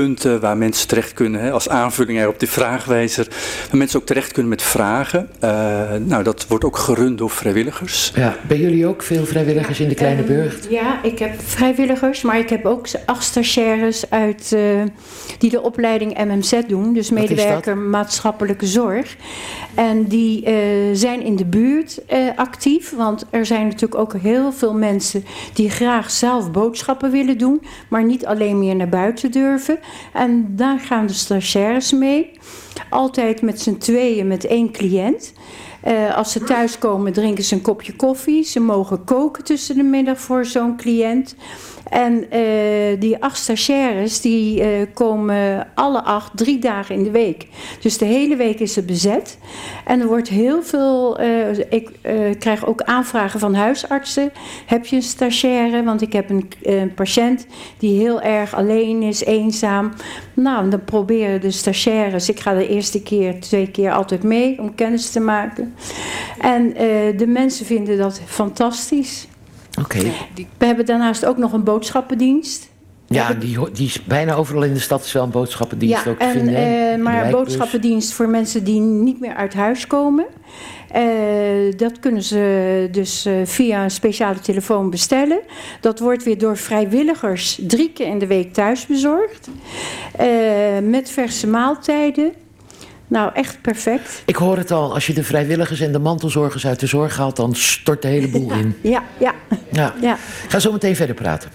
punten waar mensen terecht kunnen, hè, als aanvulling op die vraagwijzer, waar mensen ook terecht kunnen met vragen. Uh, nou, dat wordt ook gerund door vrijwilligers. Ja, ben jullie ook veel vrijwilligers in de Kleine Burgt? Ja, ik heb vrijwilligers, maar ik heb ook acht stagiaires uit, eh, die de opleiding MMZ doen. Dus medewerker maatschappelijke zorg. En die eh, zijn in de buurt eh, actief. Want er zijn natuurlijk ook heel veel mensen die graag zelf boodschappen willen doen. Maar niet alleen meer naar buiten durven. En daar gaan de stagiaires mee. Altijd met z'n tweeën met één cliënt. Eh, als ze thuiskomen drinken ze een kopje koffie. Ze mogen koken tussen de middag voor zo'n cliënt. En eh, die acht stagiaires die eh, komen alle acht drie dagen in de week. Dus de hele week is het bezet. En er wordt heel veel. eh, ik krijg ook aanvragen van huisartsen. Heb je een stagiaire? Want ik heb een, patiënt die heel erg alleen is, eenzaam. Nou, dan proberen de stagiaires. Ik ga de eerste keer, twee keer altijd mee om kennis te maken. En de mensen vinden dat fantastisch. Oké. We hebben daarnaast ook nog een boodschappendienst. Ja, die, die is bijna overal in de stad is wel een boodschappendienst ja, ook te en, vinden. eh, maar boodschappendienst voor mensen die niet meer uit huis komen. Eh, dat kunnen ze dus eh, via een speciale telefoon bestellen. Dat wordt weer door vrijwilligers drie keer in de week thuis bezorgd. Met verse maaltijden. Nou, echt perfect. Ik hoor het al, als je de vrijwilligers en de mantelzorgers uit de zorg haalt, dan stort de hele boel in. Ja, ja. Ja. ja. Ga zo meteen verder praten.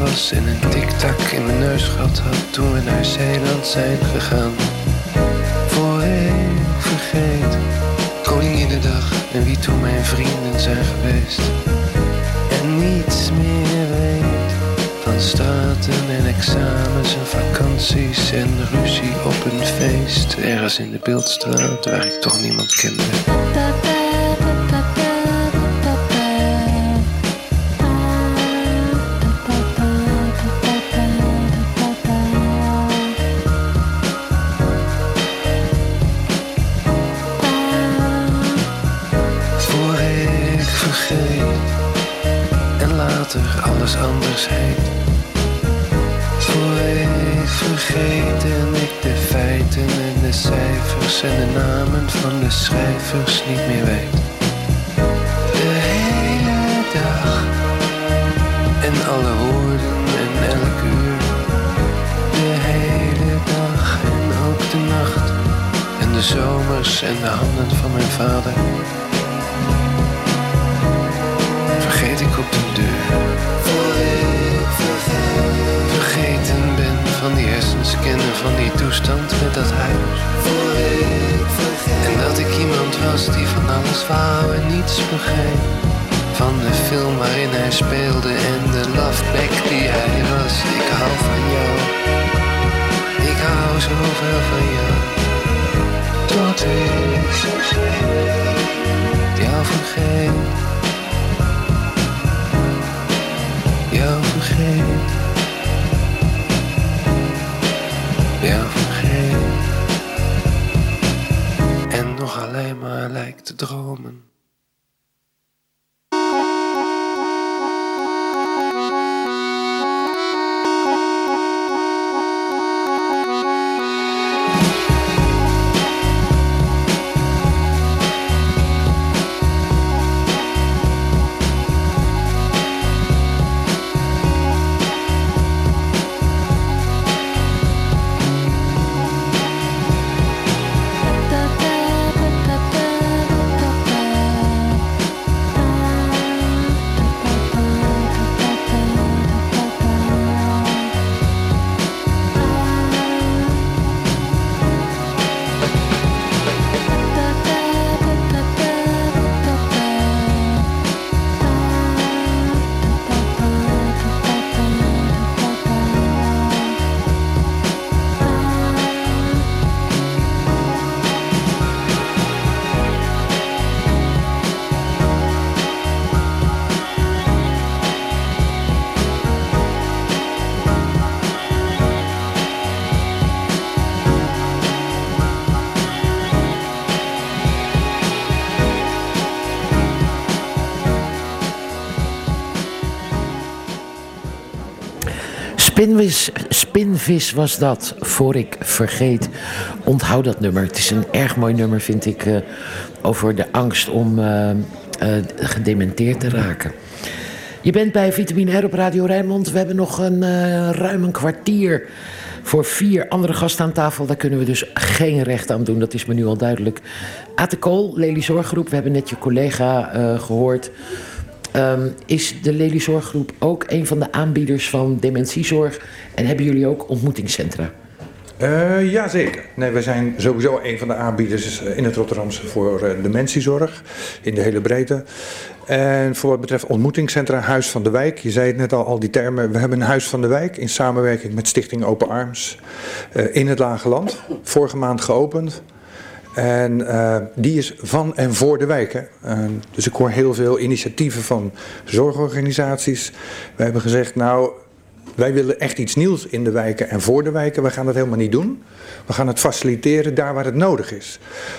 Was en een tiktak in mijn neus gehad had toen we naar Zeeland zijn gegaan. Voor ik vergeet Koninginnedag en wie toen mijn vrienden zijn geweest. En niets meer weet van straten en examens en vakanties en ruzie op een feest. Ergens in de Beeldstraat waar ik toch niemand kende. En de namen van de schrijvers niet meer weet. Waarin hij speelde en de loveback die hij was. Ik hou van jou. Ik hou zoveel van jou. Tot ik jou vergeet. Jou vergeet. Jou vergeet. En nog alleen maar lijkt te dromen. Spinvis, was dat, voor ik vergeet. Onthoud dat nummer. Het is een erg mooi nummer, vind ik, eh, over de angst om eh, eh, gedementeerd te raken. Je bent bij Vitamine R op Radio Rijnmond. We hebben nog een ruim een kwartier voor vier andere gasten aan tafel. Daar kunnen we dus geen recht aan doen, dat is me nu al duidelijk. Ate Kool, Lely Zorggroep, we hebben net je collega eh, gehoord. Ehm, is de Lely Zorggroep ook een van de aanbieders van dementiezorg? En hebben jullie ook ontmoetingscentra? Eh jazeker. Nee, we zijn sowieso een van de aanbieders eh, in het Rotterdamse voor eh, dementiezorg. In de hele breedte. En voor wat betreft ontmoetingscentra, Huis van de Wijk. Je zei het net al, al die termen. We hebben een Huis van de Wijk in samenwerking met Stichting Open Arms. in het Lage Land. Vorige maand geopend. En eh, die is van en voor de wijk. Hè. En dus ik hoor heel veel initiatieven van zorgorganisaties. We hebben gezegd, nou, wij willen echt iets nieuws in de wijken en voor de wijken. We gaan dat helemaal niet doen. We gaan het faciliteren daar waar het nodig is.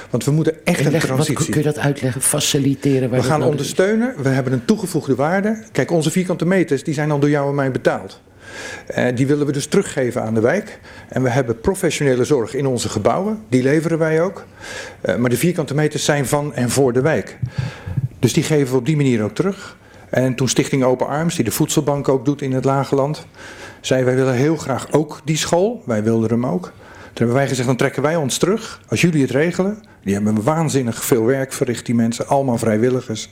Want we moeten echt En een leg- wat- transitie. kun je dat uitleggen? Faciliteren? waar We gaan is? ondersteunen. We hebben een toegevoegde waarde. Kijk, onze vierkante meters die zijn al door jou en mij betaald. Eh, die willen we dus teruggeven aan de wijk. En we hebben professionele zorg in onze gebouwen. Die leveren wij ook. Eh, maar de vierkante meters zijn van en voor de wijk. Dus die geven we op die manier ook terug. En toen Stichting Open Arms, die de voedselbank ook doet in het Lage Land, zei wij willen heel graag ook die school. Wij wilden hem ook. Toen hebben wij gezegd, dan trekken wij ons terug. Als jullie het regelen. Die hebben waanzinnig veel werk verricht, die mensen. Allemaal vrijwilligers.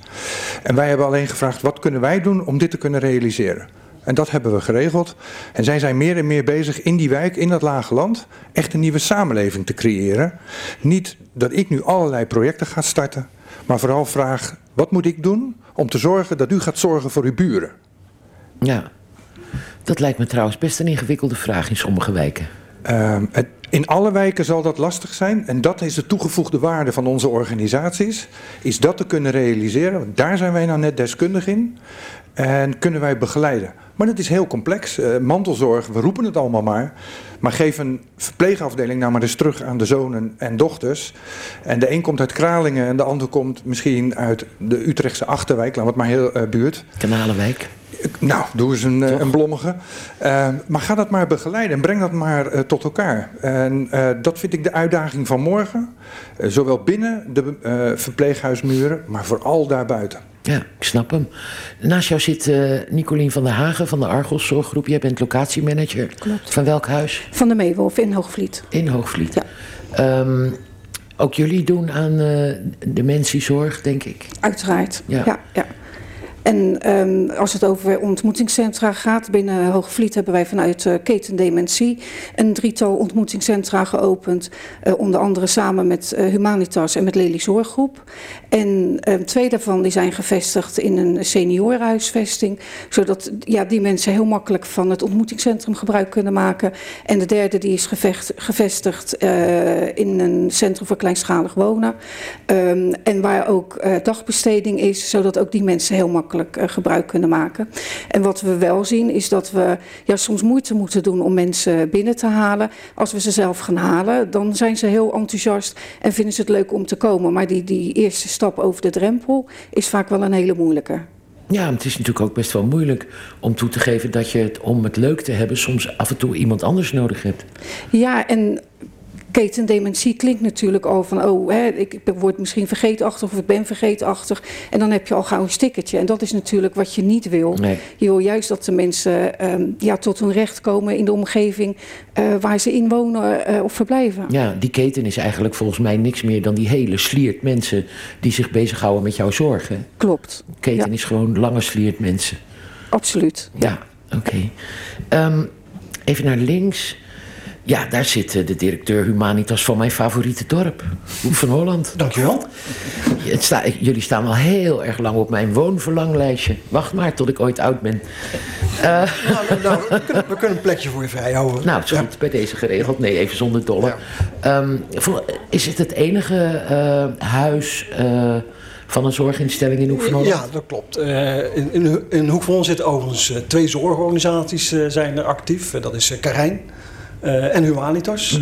En wij hebben alleen gevraagd, wat kunnen wij doen om dit te kunnen realiseren? En dat hebben we geregeld. En zij zijn meer en meer bezig in die wijk, in dat lage land, echt een nieuwe samenleving te creëren. Niet dat ik nu allerlei projecten ga starten, maar vooral vraag, wat moet ik doen om te zorgen dat u gaat zorgen voor uw buren? Ja, dat lijkt me trouwens best een ingewikkelde vraag in sommige wijken. Ehm, het- in alle wijken zal dat lastig zijn. En dat is de toegevoegde waarde van onze organisaties. Is dat te kunnen realiseren. Want daar zijn wij nou net deskundig in. En kunnen wij begeleiden. Maar dat is heel complex. Eh, mantelzorg, we roepen het allemaal maar. Maar geef een verpleegafdeling nou maar eens terug aan de zonen en dochters. En de een komt uit Kralingen en de ander komt misschien uit de Utrechtse Achterwijk. We het maar heel eh, buurt. Kanalenwijk. Nou, doe eens een, eh, een blommige. Maar ga dat maar begeleiden en breng dat maar tot elkaar. En dat vind ik de uitdaging van morgen. Zowel binnen de verpleeghuismuren, maar vooral daarbuiten. Ja, ik snap hem. Naast jou zit eh Nicolien van der Hagen van de Argos Zorggroep. Jij bent locatiemanager. Klopt. Van welk huis? Van de Meewolf in Hoogvliet. In Hoogvliet. Ehm, ook jullie doen aan eh dementiezorg, denk ik. Uiteraard. Ja. Ja. Ja, En ehm, als het over ontmoetingscentra gaat, binnen Hoogvliet hebben wij vanuit eh, Keten Dementie een drietal ontmoetingscentra geopend. eh, onder andere samen met eh, Humanitas en met Lely Zorggroep. En ehm, twee daarvan die zijn gevestigd in een seniorenhuisvesting. Zodat ja, die mensen heel makkelijk van het ontmoetingscentrum gebruik kunnen maken. En de derde die is gevecht, gevestigd in een centrum voor kleinschalig wonen. Ehm, en waar ook dagbesteding is, zodat ook die mensen heel makkelijk eh, gebruik kunnen maken. En wat we wel zien is dat we ja, soms moeite moeten doen om mensen binnen te halen. Als we ze zelf gaan halen, dan zijn ze heel enthousiast en vinden ze het leuk om te komen. Maar die, die eerste stap over de drempel is vaak wel een hele moeilijke. Ja, het is natuurlijk ook best wel moeilijk om toe te geven dat je het, om het leuk te hebben soms af en toe iemand anders nodig hebt. Ja, en ketendementie klinkt natuurlijk al van... oh, hè, ik word misschien vergeetachtig of ik ben vergeetachtig. En dan heb je al gauw een stickertje. En dat is natuurlijk wat je niet wil. Nee. Je wil juist dat de mensen ehm, ja, tot hun recht komen in de omgeving... eh, waar ze in wonen eh, of verblijven. Ja, die keten is eigenlijk volgens mij niks meer dan die hele sliert mensen die zich bezighouden met jouw zorgen. Klopt. Keten Ja. is gewoon lange sliert mensen. Absoluut. Ja, oké. Ehm, even naar links. Ja, daar zit eh, de directeur Humanitas van mijn favoriete dorp. Hoek van Holland. Dankjewel. Het sta, jullie staan al heel erg lang op mijn woonverlanglijstje. Wacht maar tot ik ooit oud ben. Eh, Nou, nou, we, kunnen, we kunnen een plekje voor je vrijhouden. nou, het is goed. Bij deze geregeld. Nee, even zonder dolle. Ehm, is het het enige eh, huis van een zorginstelling in Hoek van Holland? Ja, dat klopt. In, in, in Hoek van Holland zitten overigens twee zorgorganisaties zijn er actief. Dat is Karijn eh, en Humanitas.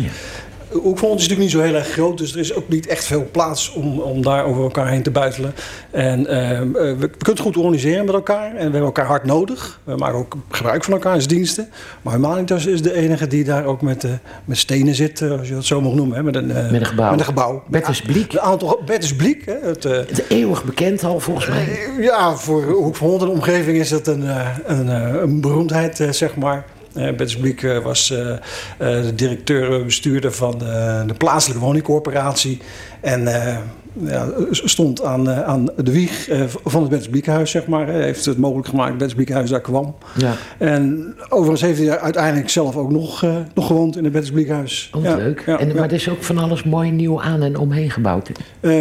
Hoekvond is natuurlijk niet zo heel erg groot, dus er is ook niet echt veel plaats om, om daar over elkaar heen te buitelen. En eh, we, we kunnen het goed organiseren met elkaar en we hebben elkaar hard nodig. We maken ook gebruik van elkaars diensten. Maar Humanitas is de enige die daar ook met, met stenen zit, als je dat zo mag noemen. Hè, met, een, Met een gebouw. Met een gebouw. Bertus Bliek. Een aantal, Bertus Bliek. Hè, het, Het eeuwig bekend al, volgens mij. ja, voor Hoek van Holland en de omgeving is dat een, een, een beroemdheid, zeg maar. Uh, Bertus Bliek eh, was eh, eh, de directeur-bestuurder van de, plaatselijke woningcorporatie. En eh, ja, stond aan, eh, aan de wieg eh, van het Bliekhuis, zeg maar. Hij heeft het mogelijk gemaakt dat Bliekhuis daar kwam. Ja. En overigens heeft hij uiteindelijk zelf ook nog, eh, nog gewoond in het Bertus Bliekhuis. Oh, Ja, leuk. ja, en. Maar er is ook van alles mooi nieuw aan en omheen gebouwd.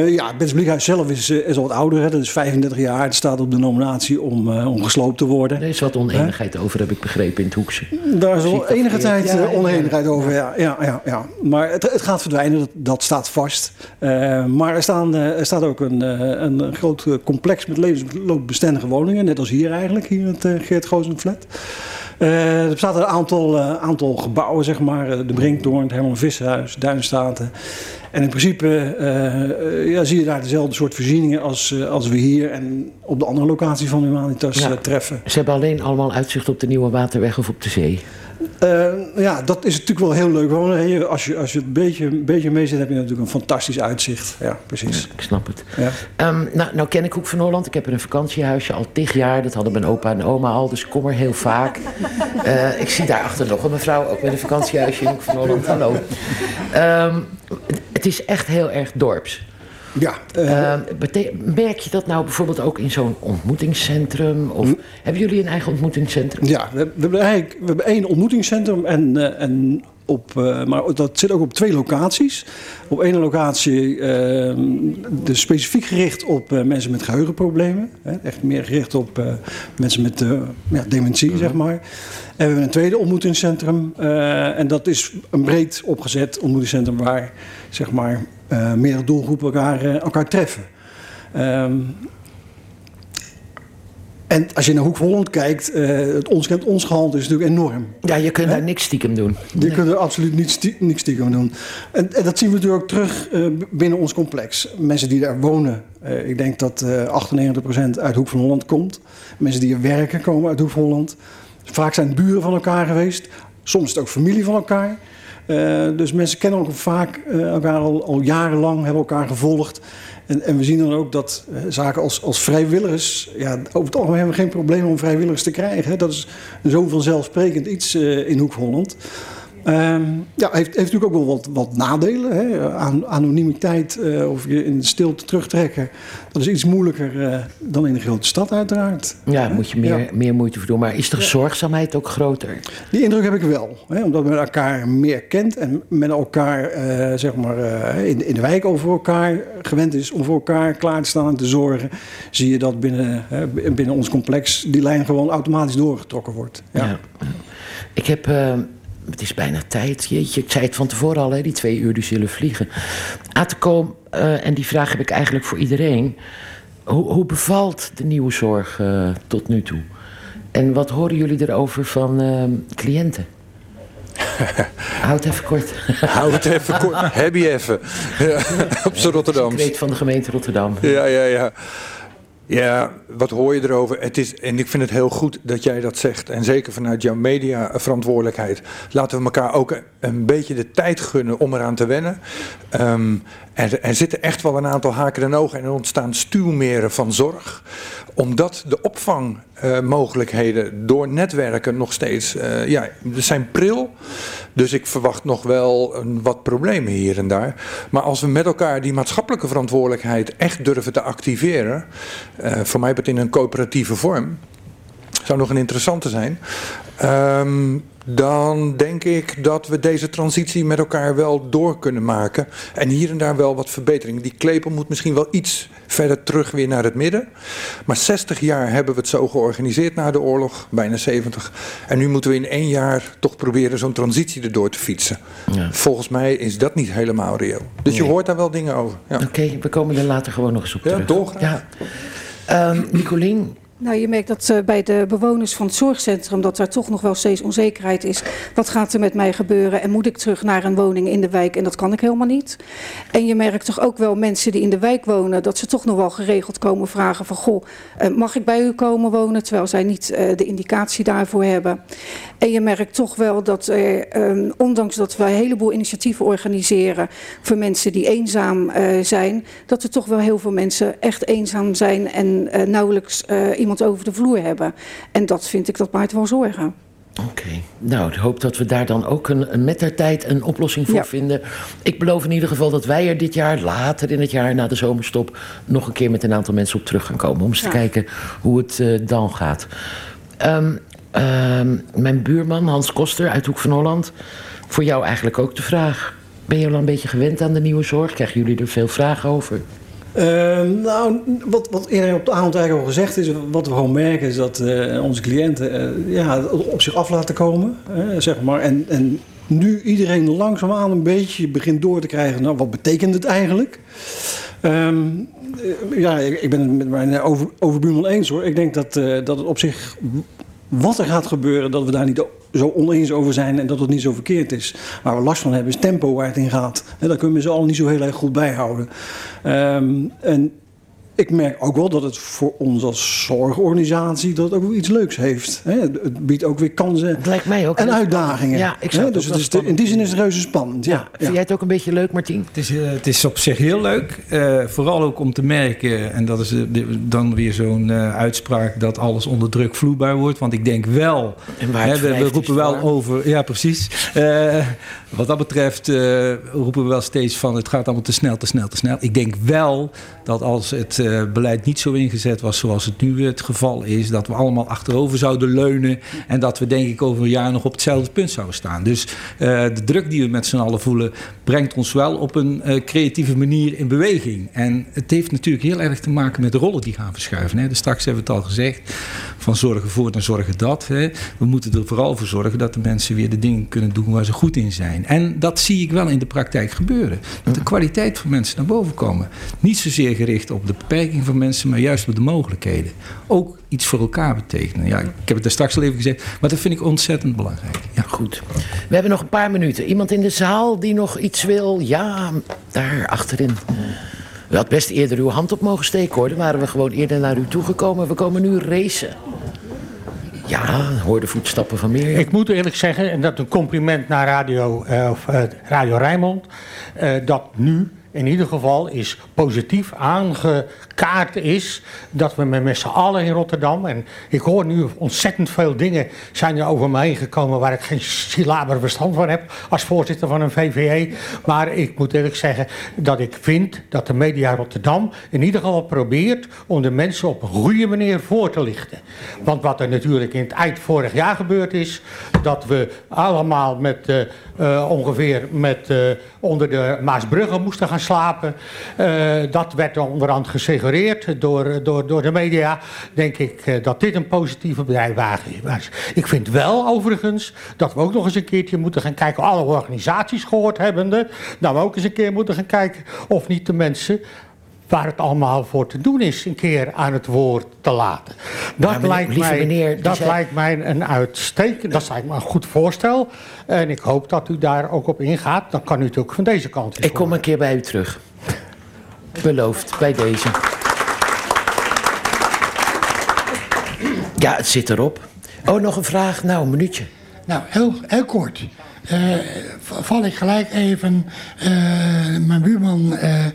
Ja, het Bliekhuis zelf is, is al wat ouder. Hè. Dat is 35 jaar. Het staat op de nominatie om, eh, om gesloopt te worden. Er is wat oneenigheid over, heb ik begrepen, in het Hoekse. Daar is al enige tijd oneenigheid over. Ja, ja, ja, ja. Maar het, het gaat verdwijnen, dat, dat staat vast. Maar er, staan, eh, er staat ook een, eh, een groot eh, complex met levensloopbestendige woningen. Net als hier eigenlijk, hier in het Geert Goosen Flat. Er bestaat een aantal, aantal gebouwen, zeg maar. de Brinkdoorn, het Herman Visserhuis, Duinstaten. En in principe ja, zie je daar dezelfde soort voorzieningen als, als we hier en op de andere locatie van Humanitas Ja. treffen. Ze hebben alleen allemaal uitzicht op de Nieuwe Waterweg of op de zee. Eh, ja, dat is natuurlijk wel heel leuk wonen. hè. Je- Als je, als je het een beetje, een beetje mee zit, heb je natuurlijk een fantastisch uitzicht. Ja, precies. Ik snap het. Ja. Ehm, nou, nou ken ik Hoek van Holland. Ik heb er een vakantiehuisje al tig jaar. Dat hadden mijn opa en oma al, dus ik kom er heel vaak. Eh, ik zie daarachter nog een mevrouw, ook met een vakantiehuisje in Hoek van Holland. Hallo. Ehm, het is echt heel erg dorps. Ja. Bete- merk je dat nou bijvoorbeeld ook in zo'n ontmoetingscentrum? Of hebben jullie een eigen ontmoetingscentrum? Ja, we, we hebben eigenlijk we hebben één ontmoetingscentrum en, eh, en op, eh, maar dat zit ook op twee locaties. Op één locatie eh, dus specifiek gericht op eh, mensen met geheugenproblemen. Hè, echt meer gericht op eh, mensen met eh, ja, dementie, zeg maar. En we hebben een tweede ontmoetingscentrum. eh, en dat is een breed opgezet ontmoetingscentrum waar zeg maar, eh, meerdere doelgroepen elkaar, eh, elkaar treffen. Ehm, en als je naar Hoek van Holland kijkt, eh, het ons kent ons gehalte is natuurlijk enorm. Ja, je kunt daar niks stiekem doen. Je kunt er absoluut stie- niks stiekem doen. En, en dat zien we natuurlijk ook terug binnen ons complex. Mensen die daar wonen, ik denk dat eh 98% uit Hoek van Holland komt. Mensen die er werken komen uit Hoek van Holland. Vaak zijn het buren van elkaar geweest. Soms is het ook familie van elkaar. Eh, dus mensen kennen ook vaak eh, elkaar al, al jarenlang, hebben elkaar gevolgd. En, en we zien dan ook dat eh, zaken als, als vrijwilligers... Ja, over het algemeen hebben we geen probleem om vrijwilligers te krijgen. Dat is zo vanzelfsprekend iets in Hoek Holland. Ehm, ja, heeft, heeft natuurlijk ook wel wat, wat nadelen. Hè. An- anonimiteit eh, of je in de stilte terugtrekken. Dat is iets moeilijker eh, dan in een grote stad uiteraard. Ja, moet je meer, Ja. meer moeite voor doen. Maar is de zorgzaamheid ook groter? Die indruk heb ik wel. Hè, omdat men elkaar meer kent en men elkaar eh, zeg maar, in, in de wijk over elkaar gewend is om voor elkaar klaar te staan en te zorgen. Zie je dat binnen, binnen ons complex die lijn gewoon automatisch doorgetrokken wordt. Ja. Ja. Ik heb, eh, het is bijna tijd, jeetje, ik zei het van tevoren al, hè, die twee uur die zullen vliegen. Atco, eh, en die vraag heb ik eigenlijk voor iedereen. Hoe, hoe bevalt de nieuwe zorg eh, tot nu toe? En wat horen jullie erover van eh, cliënten? Houd even kort. Houd het even kort. Heb je even. Ja, op z'n Rotterdam. Ik weet van de gemeente Rotterdam. Ja, ja, ja. Ja, wat hoor je erover? Het is, en ik vind het heel goed dat jij dat zegt. En zeker vanuit jouw mediaverantwoordelijkheid. Laten we elkaar ook een beetje de tijd gunnen om eraan te wennen. Ehm, er, zitten echt wel een aantal haken en ogen en er ontstaan stuwmeren van zorg. Omdat de opvangmogelijkheden door netwerken nog steeds eh, ja, er zijn pril. Dus ik verwacht nog wel wat problemen hier en daar. Maar als we met elkaar die maatschappelijke verantwoordelijkheid echt durven te activeren, eh, voor mij het in een coöperatieve vorm, zou nog een interessante zijn. Ehm, dan denk ik dat we deze transitie met elkaar wel door kunnen maken. En hier en daar wel wat verbetering. Die klepel moet misschien wel iets verder terug weer naar het midden. Maar 60 jaar hebben we het zo georganiseerd na de oorlog, bijna 70. En nu moeten we in één jaar toch proberen zo'n transitie erdoor te fietsen. Ja. Volgens mij is dat niet helemaal reëel. Dus je hoort daar wel dingen over. Ja. Oké, we komen er later gewoon nog eens op Ja, terug. doorgaan. Ja. Ehm, Nicolien, Nou, je merkt dat uh, bij de bewoners van het zorgcentrum dat er toch nog wel steeds onzekerheid is. Wat gaat er met mij gebeuren en moet ik terug naar een woning in de wijk? En dat kan ik helemaal niet. En je merkt toch ook wel mensen die in de wijk wonen, dat ze toch nog wel geregeld komen vragen van goh, uh, mag ik bij u komen wonen? Terwijl zij niet uh, de indicatie daarvoor hebben. En je merkt toch wel dat um, ondanks dat we een heleboel initiatieven organiseren voor mensen die eenzaam zijn, dat er toch wel heel veel mensen echt eenzaam zijn en nauwelijks iemand over de vloer hebben. En dat vind ik, dat maakt wel zorgen. Oké, okay. nou, ik hoop dat we daar dan ook een, een met der tijd een oplossing voor ja. vinden. Ik beloof in ieder geval dat wij er dit jaar, later in het jaar, na de zomerstop, nog een keer met een aantal mensen op terug gaan komen. Om eens ja. te kijken hoe het uh, dan gaat. Um, um, mijn buurman Hans Koster uit Hoek van Holland. Voor jou eigenlijk ook de vraag. Ben je al een beetje gewend aan de nieuwe zorg? Krijgen jullie er veel vragen over? Uh, nou, wat, wat iedereen op de avond eigenlijk al gezegd is, wat we gewoon merken is dat uh, onze cliënten uh, ja, op zich af laten komen. zeg maar. en, en nu iedereen langzaamaan een beetje begint door te krijgen, nou, wat betekent het eigenlijk? Um, ja, ik ben het met mijn over, overbuurman eens hoor. Ik denk dat, dat het op zich, wat er gaat gebeuren, dat we daar niet zo oneens over zijn en dat het niet zo verkeerd is. Waar we last van hebben is tempo waar het in gaat. En dat kunnen we ze al niet zo heel erg goed bijhouden. Um, en ik merk ook wel dat het voor ons als zorgorganisatie dat ook wel iets leuks heeft. Het biedt ook weer kansen mij ook en uitdagingen. Ja, ik zou dus het is de, in die zin is het reuze spannend. Ja, ja. Vind jij het ook een beetje leuk, Martien? Het is, uh, het is op zich heel leuk. Uh, vooral ook om te merken, en dat is uh, dan weer zo'n uitspraak, dat alles onder druk vloeibaar wordt. Want ik denk wel, hè, we, we, roepen wel over, ja precies. Wat dat betreft roepen we wel steeds van het gaat allemaal te snel, te snel, te snel. Ik denk wel dat als het uh, beleid niet zo ingezet was zoals het nu het geval is, dat we allemaal achterover zouden leunen en dat we denk ik over een jaar nog op hetzelfde punt zouden staan. Dus uh, de druk die we met z'n allen voelen, brengt ons wel op een creatieve manier in beweging. En het heeft natuurlijk heel erg te maken met de rollen die gaan verschuiven. Hè. Dus straks hebben we het al gezegd, van zorgen voor naar zorgen dat. Hè. We moeten er vooral voor zorgen dat de mensen weer de dingen kunnen doen waar ze goed in zijn. En dat zie ik wel in de praktijk gebeuren. Dat de kwaliteit van mensen naar boven komen. Niet zozeer gericht op de beperking van mensen, maar juist op de mogelijkheden. Ook iets voor elkaar betekenen. Ja, ik heb het daar straks al even gezegd, maar dat vind ik ontzettend belangrijk. Ja. Goed. We hebben nog een paar minuten. Iemand in de zaal die nog iets wil? Ja, daar achterin. U had best eerder uw hand op mogen steken hoor. Dan waren we gewoon eerder naar u toegekomen. We komen nu racen. Ja, hoor de voetstappen van meer. Ik moet eerlijk zeggen, en dat een compliment naar Radio, uh, uh, Radio Rijnmond, uh, dat nu in ieder geval is positief aangekaart is dat we met z'n allen in Rotterdam, en ik hoor nu ontzettend veel dingen zijn er over me heen gekomen waar ik geen syllaber verstand van heb als voorzitter van een VVE. Maar ik moet eerlijk zeggen dat ik vind dat de media Rotterdam in ieder geval probeert om de mensen op een goede manier voor te lichten. Want wat er natuurlijk in het eind vorig jaar gebeurd is, dat we allemaal met uh, uh, ongeveer met, uh, onder de Maasbruggen moesten gaan slapen. Dat werd onderhand gesuggereerd door, door, door de media. Denk ik uh, dat dit een positieve bijdrage was. Ik vind wel overigens dat we ook nog eens een keertje moeten gaan kijken. Alle organisaties gehoord hebbende. Dat we ook eens een keer moeten gaan kijken of niet de mensen waar het allemaal voor te doen is, een keer aan het woord te laten. Dat, meneer, lijkt, mij, meneer, dat zei... lijkt mij een uitstekend, dat lijkt me een goed voorstel. En ik hoop dat u daar ook op ingaat. Dan kan u het ook van deze kant Ik kom een keer bij u terug. Beloofd, bij deze. Ja, het zit erop. Oh, nog een vraag? Nou, een minuutje. Nou, heel, heel kort. Uh, val ik gelijk even uh, mijn buurman uh,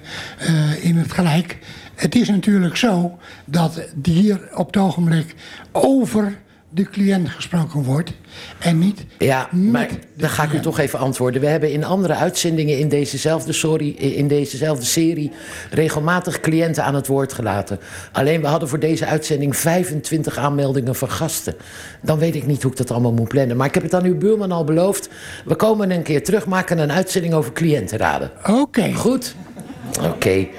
in het gelijk. Het is natuurlijk zo dat hier op het ogenblik over de cliënt gesproken wordt en niet Ja, maar dan ga ik u toch even antwoorden. We hebben in andere uitzendingen in dezezelfde, sorry, in dezezelfde serie regelmatig cliënten aan het woord gelaten. Alleen we hadden voor deze uitzending 25 aanmeldingen van gasten. Dan weet ik niet hoe ik dat allemaal moet plannen. Maar ik heb het aan uw buurman al beloofd. We komen een keer terug, maken een uitzending over cliëntenraden. Oké. Okay. Goed? Oké. Okay.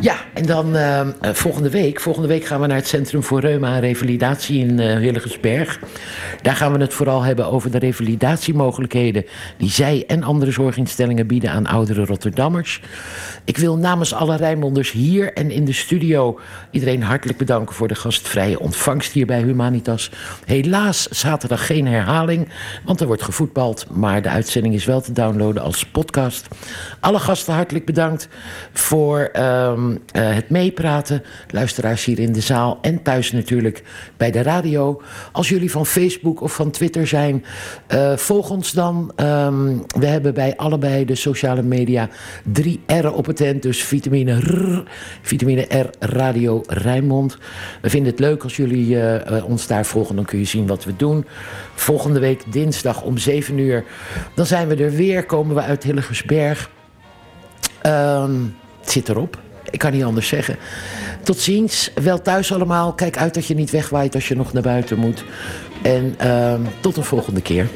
Ja, en dan uh, volgende week. Volgende week gaan we naar het Centrum voor Reuma en Revalidatie in uh, Hillegersberg. Daar gaan we het vooral hebben over de revalidatiemogelijkheden die zij en andere zorginstellingen bieden aan oudere Rotterdammers. Ik wil namens alle Rijnmonders hier en in de studio iedereen hartelijk bedanken voor de gastvrije ontvangst hier bij Humanitas. Helaas zaterdag geen herhaling, want er wordt gevoetbald, maar de uitzending is wel te downloaden als podcast. Alle gasten hartelijk bedankt voor um, uh, het meepraten. Luisteraars hier in de zaal en thuis natuurlijk bij de radio. Als jullie van Facebook of van Twitter zijn, uh, volg ons dan. Um, we hebben bij allebei de sociale media drie R op het end. Dus vitamine R, vitamine R Radio Rijnmond. We vinden het leuk als jullie uh, ons daar volgen. Dan kun je zien wat we doen. Volgende week dinsdag om 7 uur. Dan zijn we er weer. Komen we uit Hillegersberg. Um, het zit erop. Ik kan niet anders zeggen. Tot ziens. Wel thuis allemaal. Kijk uit dat je niet wegwaait als je nog naar buiten moet. En uh, tot een volgende keer.